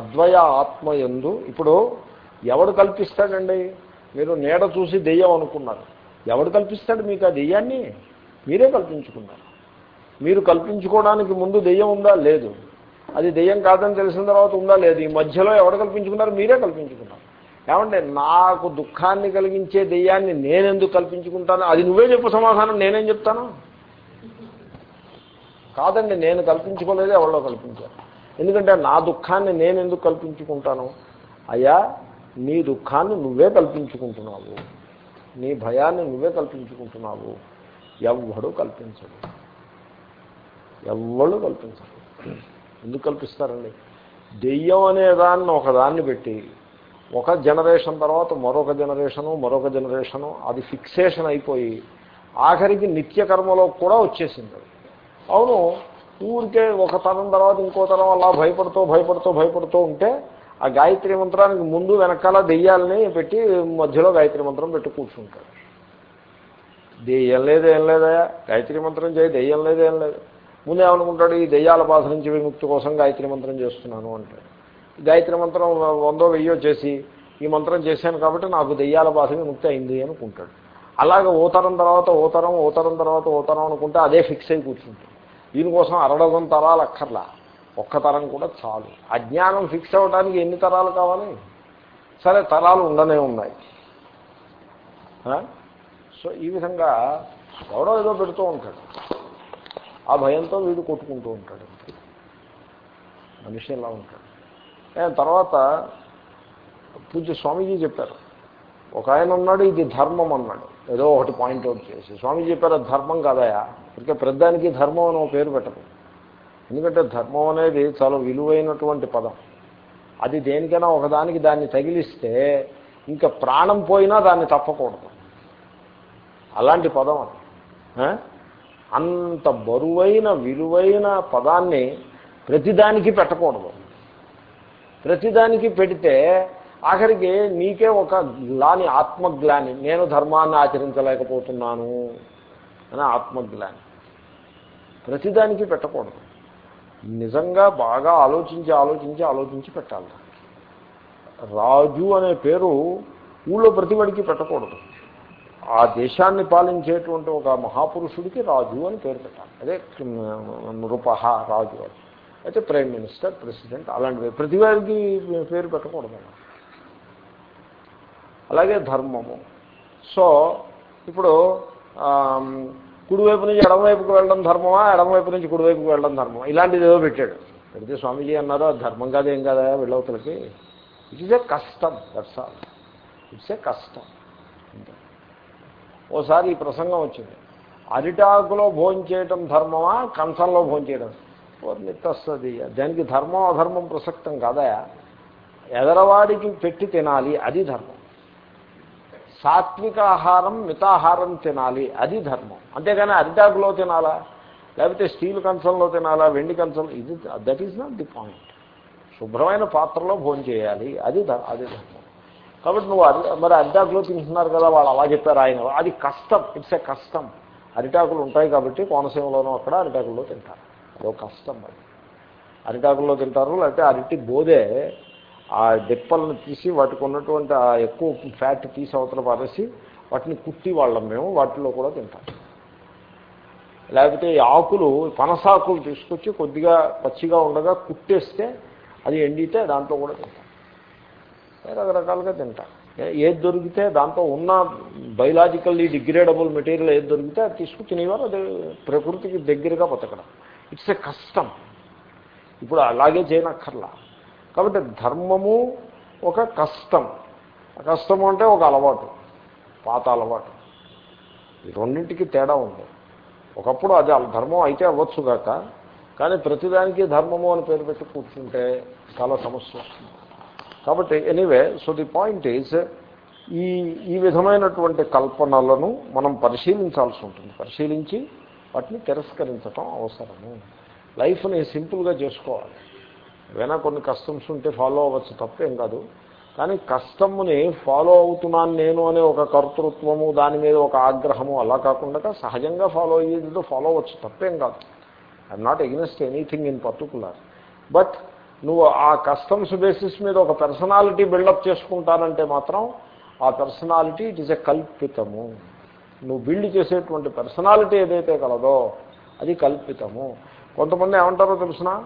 అద్వయ ఆత్మయందు ఇప్పుడు ఎవడు కల్పిస్తాడండి? మీరు నీడ చూసి దెయ్యం అనుకున్నారు. ఎవడు కల్పిస్తాడు మీకు ఆ దెయ్యాన్ని? మీరే కల్పించుకున్నారు. మీరు కల్పించుకోవడానికి ముందు దెయ్యం ఉందా? లేదు. అది దెయ్యం కాదని తెలిసిన తర్వాత ఉందా? లేదు. ఈ మధ్యలో ఎవడు కల్పించుకున్నారు? మీరే కల్పించుకున్నారు. ఏమంటే నాకు దుఃఖాన్ని కలిగించే దెయ్యాన్ని నేనెందుకు కల్పించుకుంటాను? అది నువ్వే చెప్పు సమాధానం నేనేం చెప్తాను? కాదండి నేను కల్పించుకోలేదు ఎవరో కల్పించారు. ఎందుకంటే నా దుఃఖాన్ని నేను ఎందుకు కల్పించుకుంటాను? అయ్యా నీ దుఃఖాన్ని నువ్వే కల్పించుకుంటున్నావు. నీ భయాన్ని నువ్వే కల్పించుకుంటున్నావు. ఎవ్వడు కల్పించడు. ఎవ్వడు కల్పించడు ఎందుకు కల్పిస్తారండి? దెయ్యం అనే దాన్ని ఒకదాన్ని పెట్టి ఒక జనరేషన్ తర్వాత మరొక జనరేషను మరొక జనరేషను అది ఫిక్సేషన్ అయిపోయి ఆఖరికి నిత్యకర్మలో కూడా వచ్చేసింది అది. అవును ఊరికే ఒక తరం తర్వాత ఇంకో తరం అలా భయపడుతూ భయపడుతూ భయపడుతూ ఉంటే ఆ గాయత్రి మంత్రానికి ముందు వెనకాల దెయ్యాలని పెట్టి మధ్యలో గాయత్రి మంత్రం పెట్టి కూర్చుంటాడు దెయ్యం లేదు ఏం లేదా గాయత్రి మంత్రం చేయి దెయ్యం లేదు ఏం లేదు. ముందు ఏమనుకుంటాడు ఈ దెయ్యాల బాధ నుంచి విముక్తి కోసం గాయత్రి మంత్రం చేస్తున్నాను అంటాడు. గాయత్రి మంత్రం వందో వెయ్యో చేసి ఈ మంత్రం చేశాను కాబట్టి నాకు దెయ్యాల బాధ విముక్తి అయింది అనుకుంటాడు. అలాగే ఓతరం తర్వాత ఓ తరం తర్వాత ఓతరం అనుకుంటే అదే ఫిక్స్ అయి కూర్చుంటాడు. దీనికోసం అరడదం తరాలు అక్కర్లా. ఒక్క తరం కూడా చాలు. అజ్ఞానం ఫిక్స్ అవ్వడానికి ఎన్ని తరాలు కావాలి? సరే తరాలు ఉండనే ఉన్నాయి. సో ఈ విధంగా ఎవడో ఏదో పెడుతూ ఉంటాడు. ఆ భయంతో వీడు కొట్టుకుంటూ ఉంటాడు. మనిషి ఎలా ఉంటాడు? తర్వాత పూజ స్వామీజీ చెప్పారు. ఒక ఆయన ఉన్నాడు ఇది ధర్మం అన్నాడు. ఏదో ఒకటి పాయింట్అవుట్ చేసి. స్వామీజీ చెప్పారు ధర్మం కాదయా? ఇక పెద్దానికి ధర్మం అని పేరు పెట్టరు. ఎందుకంటే ధర్మం అనేది చాలా విలువైనటువంటి పదం. అది దేనికైనా ఒకదానికి దాన్ని తగిలిస్తే ఇంకా ప్రాణం పోయినా దాన్ని తప్పకూడదు. అలాంటి పదం అది. అంత బరువైన విలువైన పదాన్ని ప్రతిదానికి పెట్టకూడదు. ప్రతిదానికి పెడితే ఆఖరికి నీకే ఒక గ్లాని ఆత్మగ్లాని. నేను ధర్మాన్ని ఆచరించలేకపోతున్నాను. అని ఆత్మగ్లాని. ప్రతిదానికి పెట్టకూడదు. నిజంగా బాగా ఆలోచించి ఆలోచించి ఆలోచించి పెట్టాలి రాజు అనే పేరు ఊళ్ళో ప్రతివాడికి పెట్టకూడదు. ఆ దేశాన్ని పాలించేటువంటి ఒక మహాపురుషుడికి రాజు అని పేరు పెట్టాలి. అదే నృపహ రాజు అని. అయితే ప్రైమ్ మినిస్టర్ ప్రెసిడెంట్ అలాంటివి. ప్రతివాడికి పేరు పెట్టకూడదు. అలాగే ధర్మము. సో ఇప్పుడు కుడివైపు నుంచి ఎడమవైపుకి వెళ్ళడం ధర్మమా ఎడమవైపు నుంచి కుడివైపుకి వెళ్ళడం ధర్మమా? ఇలాంటిది ఏదో పెట్టాడు. పెడితే స్వామీజీ అన్నారు "అది ధర్మం కాదేం కాదా వెళ్ళవతలకి ఇట్ ఈస్ ఏ కష్టం దట్స్ ఆల్ ఇట్స్ ఏ కష్టం ఓసారి ఈ ప్రసంగం వచ్చింది. అరిటాకులో భోంచేయటం ధర్మమా కంచంలో భోంచేయడం నిత్తస్తుంది దానికి ధర్మం అధర్మం ప్రసక్తం కాదా? ఎదరవాడికి పెట్టి తినాలి అది ధర్మం. సాత్విక ఆహారం మితాహారం తినాలి. అది ధర్మం. అంతేగాని అరిటాకులో తినాలా? లేకపోతే స్టీల్ కంచంలో తినాలా? వెండి కంచం? ఇది that is not the point శుభ్రమైన పాత్రలో భోజనం చేయాలి. అది అదే అది ధర్మం. కాబట్టి నువ్వు మరి అరిటాకులో తింటున్నారు కదా వాళ్ళు అలా చెప్పారు ఆయన. అది కష్టం. ఇట్స్ ఏ కష్టం అరిటాకులు ఉంటాయి కాబట్టి కోనసీమలోనూ అక్కడ అరిటాకుల్లో తింటారు. అదో కష్టం అది. అరిటాకుల్లో తింటారు లేకపోతే అరటి బోదే ఆ డిప్పలను తీసి వాటికి ఉన్నటువంటి ఆ ఎక్కువ ఫ్యాట్ తీసి అవతల పారేసి వాటిని కుట్టి వాళ్ళం మేము వాటిలో కూడా తింటాం. లేకపోతే ఈ ఆకులు పనసాకులు తీసుకొచ్చి కొద్దిగా పచ్చిగా ఉండగా కుట్టేస్తే అది ఎండితే దాంట్లో కూడా తింటాం. రకరకాలుగా తింటాం. ఏది దొరికితే దాంట్లో ఉన్న బయలాజికల్లీ డిగ్రేడబుల్ మెటీరియల్ ఏది దొరికితే అది తీసుకు తినేవారు అది ప్రకృతికి దగ్గరగా బతకడం. ఇట్స్ ఏ కష్టం. ఇప్పుడు అలాగే చేయనక్కర్లా. కాబట్టి ధర్మము ఒక కష్టం. కష్టము అంటే ఒక అలవాటు పాత అలవాటు. ఈ రెండింటికి తేడా ఉంది. ఒకప్పుడు అది ధర్మం అయితే అవ్వచ్చుగాక కానీ ప్రతిదానికి ధర్మము అని పేరు పెట్టి కూర్చుంటే చాలా సమస్య వస్తుంది. కాబట్టి anyway so the point is ఈ ఈ విధమైనటువంటి కల్పనలను మనం పరిశీలించాల్సి ఉంటుంది. పరిశీలించి వాటిని తిరస్కరించటం అవసరము. లైఫ్ని సింపుల్గా చేసుకోవాలి. ఏవైనా కొన్ని కస్టమ్స్ ఉంటే ఫాలో అవ్వచ్చు తప్పేం కాదు. కానీ కస్టమ్ని ఫాలో అవుతున్నాను నేను అనే ఒక కర్తృత్వము దాని మీద ఒక ఆగ్రహము అలా కాకుండా సహజంగా ఫాలో అయ్యేదితో ఫాలో అవ్వచ్చు తప్పేం కాదు. I'm not against anything in particular but నువ్వు ఆ కస్టమ్స్ బేసిస్ మీద ఒక పర్సనాలిటీ బిల్డప్ చేసుకుంటానంటే మాత్రం ఆ పర్సనాలిటీ ఇట్ ఈస్ ఎ కల్పితము. నువ్వు బిల్డ్ చేసేటువంటి పర్సనాలిటీ ఏదైతే కలదో అది కల్పితము. కొంతమంది ఏమంటారో తెలిసినా?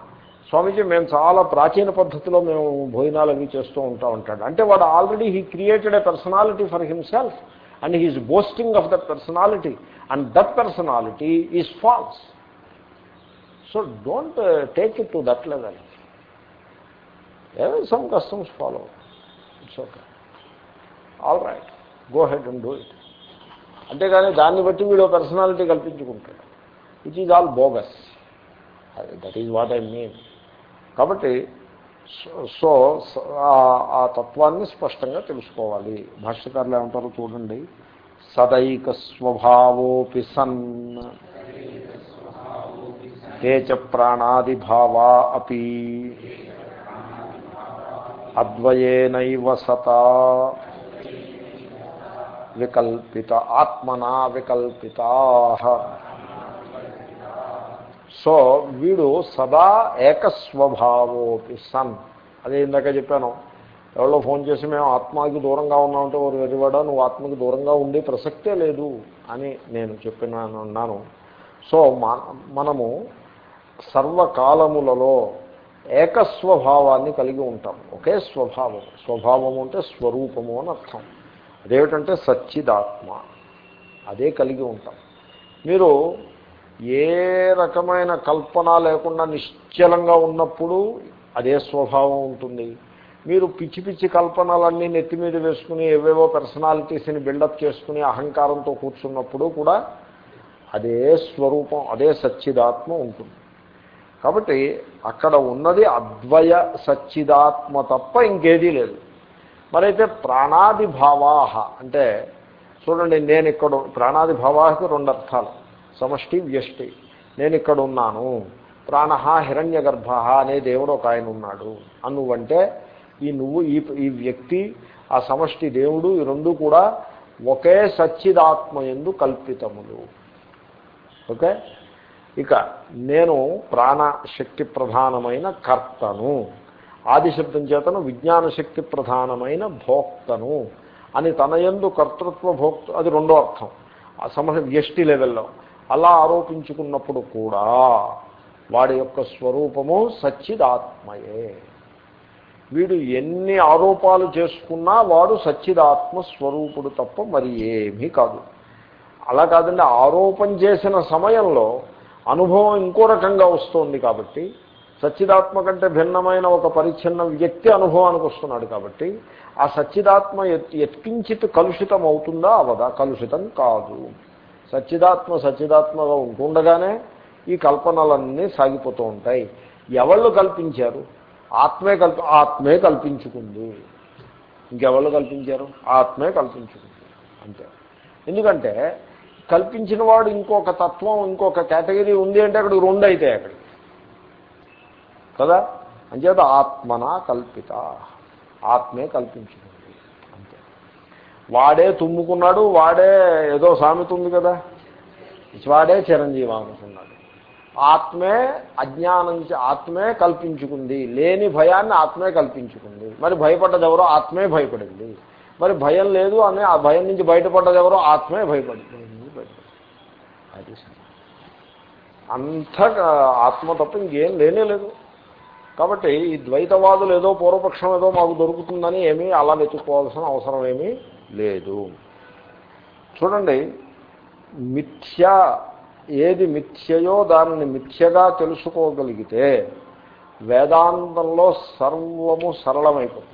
స్వామీజీ మేము చాలా ప్రాచీన పద్ధతిలో మేము భోజనాలు అవి చేస్తూ ఉంటా ఉంటాడు. అంటే వాడు already he created a personality for himself and he's boasting of that personality and that personality is false so don't take it to that level ఏదో some customs follow it's okay all right go ahead and do it అంతేగాని దాన్ని బట్టి వీడు personality కల్పించుకుంటాడు. It is all bogus that is what I mean కాబట్టి so ఆ తత్వాన్ని స్పష్టంగా తెలుసుకోవాలి. భాష్యకారులు ఏమంటారో చూడండి? సదైక స్వభావోపి సన్. తేచ ప్రాణాదిభావా అపి. అద్వయేనైవ సత. వికల్పిత ఆత్మనా వికల్పితా. సో వీడు సదా ఏకస్వభావోపి సన్. అదే ఇందాక చెప్పాను. ఎవరో ఫోన్ చేసి మేము ఆత్మకి దూరంగా ఉన్నామంటే వారు వెరివాడా నువ్వు ఆత్మకి దూరంగా ఉండే ప్రసక్తే లేదు అని నేను చెప్పినాను అన్నాను. సో మనము సర్వకాలములలో ఏకస్వభావాన్ని కలిగి ఉంటాం. ఒకే స్వభావం. స్వభావము అంటే స్వరూపము అని అర్థం. అదేమిటంటే సచ్చిదాత్మ. అదే కలిగి ఉంటాం. మీరు ఏ రకమైన కల్పన లేకుండా నిశ్చలంగా ఉన్నప్పుడు అదే స్వభావం ఉంటుంది. మీరు పిచ్చి పిచ్చి కల్పనలన్నీ నెత్తి మీద వేసుకుని ఏవేవో పర్సనాలిటీస్ని బిల్డప్ చేసుకుని అహంకారంతో కూర్చున్నప్పుడు కూడా అదే స్వరూపం అదే సచ్చిదాత్మ ఉంటుంది. కాబట్టి అక్కడ ఉన్నది అద్వయ సచ్చిదాత్మ తప్ప ఇంకేదీ లేదు. మరైతే ప్రాణాది భావాహ అంటే చూడండి నేను ఇక్కడ ప్రాణాది భావాహకి రెండు అర్థాలు. సమష్టి వ్యష్టి. నేను ఇక్కడ ఉన్నాను ప్రాణ హిరణ్య గర్భ అనే దేవుడు ఒక ఆయన ఉన్నాడు. అనువంటే ఈ నువ్వు ఈ ఈ వ్యక్తి ఆ సమష్టి దేవుడు ఈ రెండు కూడా ఒకే సచ్చిదాత్మ ఎందు కల్పితములు. ఓకే? ఇక నేను ప్రాణశక్తి ప్రధానమైన కర్తను. ఆదిశబ్దం చేతను విజ్ఞాన శక్తి ప్రధానమైన భోక్తను. అని తన ఎందు కర్తృత్వ భోక్త అది రెండో అర్థం. ఆ సమస్య వ్యష్టి లెవెల్లో. అలా ఆరోపించుకున్నప్పుడు కూడా వాడి యొక్క స్వరూపము సచ్చిదాత్మయే. వీడు ఎన్ని ఆరోపాలు చేసుకున్నా వాడు సచ్చిదాత్మ స్వరూపుడు తప్ప మరి ఏమీ కాదు. అలా కాదండి ఆరోపణ చేసిన సమయంలో అనుభవం ఇంకో రకంగా వస్తుంది కాబట్టి సచ్చిదాత్మ కంటే భిన్నమైన ఒక పరిచ్ఛిన్న వ్యక్తి అనుభవానికి వస్తున్నాడు కాబట్టి ఆ సచ్చిదాత్మ ఎత్కించిత్ కలుషితం అవుతుందా అవదా? కలుషితం కాదు. సచ్చిదాత్మ సచ్చిదాత్మగా ఉంటుండగానే ఈ కల్పనలన్నీ సాగిపోతూ ఉంటాయి. ఎవళ్ళు కల్పించారు? ఆత్మే కల్ప ఆత్మే కల్పించుకుంది. ఇంకెవళ్ళు కల్పించారు? ఆత్మే కల్పించుకుంది. అంతే. ఎందుకంటే కల్పించిన వాడు ఇంకొక తత్వం ఇంకొక కేటగిరీ ఉంది అంటే అక్కడికి రెండు అయితే అక్కడికి. కదా? అంచేత ఆత్మన కల్పిత? ఆత్మే కల్పించుకుంది. వాడే తుమ్ముకున్నాడు వాడే ఏదో సామెత ఉంది కదా. వాడే చిరంజీవి అనుకున్నాడు. ఆత్మే అజ్ఞానం ఆత్మే కల్పించుకుంది. లేని భయాన్ని ఆత్మే కల్పించుకుంది. మరి భయపడ్డది ఎవరో ఆత్మే భయపడింది. మరి భయం లేదు అని ఆ భయం నుంచి బయటపడ్డదెవరో? ఆత్మే భయపడింది. అది అంత ఆత్మ తప్ప ఇంకేం లేనే లేదు. కాబట్టి ఈ ద్వైతవాదులు ఏదో పూర్వపక్షం ఏదో మాకు దొరుకుతుందని ఏమీ అలా వెతుక్కోవాల్సిన అవసరం ఏమీ లేదు. చూడండి మిథ్య ఏది మిథ్యయో దానిని మిథ్యగా తెలుసుకోగలిగితే వేదాంతంలో సర్వము సరళమైపోతుంది.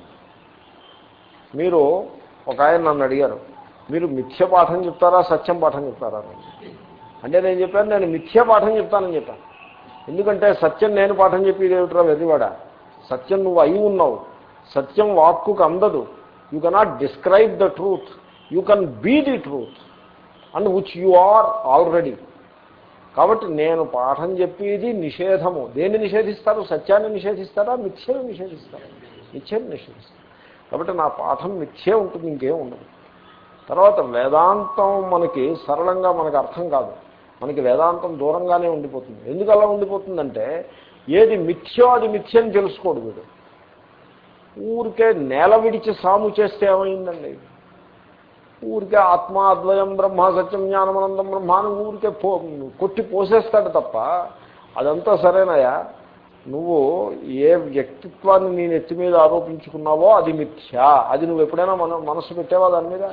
మీరు ఒక ఆయన నన్ను అడిగారు మీరు మిథ్య పాఠం చెప్తారా సత్యం పాఠం చెప్తారా? అంటే నేను చెప్పాను నేను మిథ్య పాఠం చెప్తానని చెప్పాను. ఎందుకంటే సత్యం నేను పాఠం చెప్పేది ఏమిట్రా వెదివాడ సత్యం నువ్వు అయి ఉన్నావు. సత్యం వాక్కుకు అందదు. You cannot describe the truth you can be the truth and which you are already కాబట్టి నేను పాఠం చెప్పేది నిషేధము. దేన్ని నిషేధిస్తారు? సత్యాన్ని నిషేధిస్తారా? మిథ్యను నిషేధిస్తారు? మిథ్యను నిషేధిస్తారు? కాబట్టి నా పాఠం మిథ్యే ఉంటుంది ఇంకేం ఉండదు. తర్వాత వేదాంతం మనకి సరళంగా మనకు అర్థం కాదు. మనకి వేదాంతం దూరంగానే ఉండిపోతుంది. ఎందుకు అలా ఉండిపోతుందంటే ఏది మిథ్యో అది మిథ్యని తెలుసుకోడు వీడు. ఊరికే నేల విడిచి సాము చేస్తే ఏమైందండి? ఊరికే ఆత్మ అద్వయం బ్రహ్మ సత్యం జ్ఞానమనందం బ్రహ్మ అని ఊరికే పో కొట్టి పోసేస్తాడు తప్ప అదంతా సరేనయా నువ్వు ఏ వ్యక్తిత్వాన్ని నేను ఎత్తి మీద ఆరోపించుకున్నావో అది మిథ్యా. అది నువ్వు ఎప్పుడైనా మన మనసు పెట్టావా దాని మీద?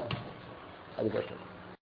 అది పెట్టాడు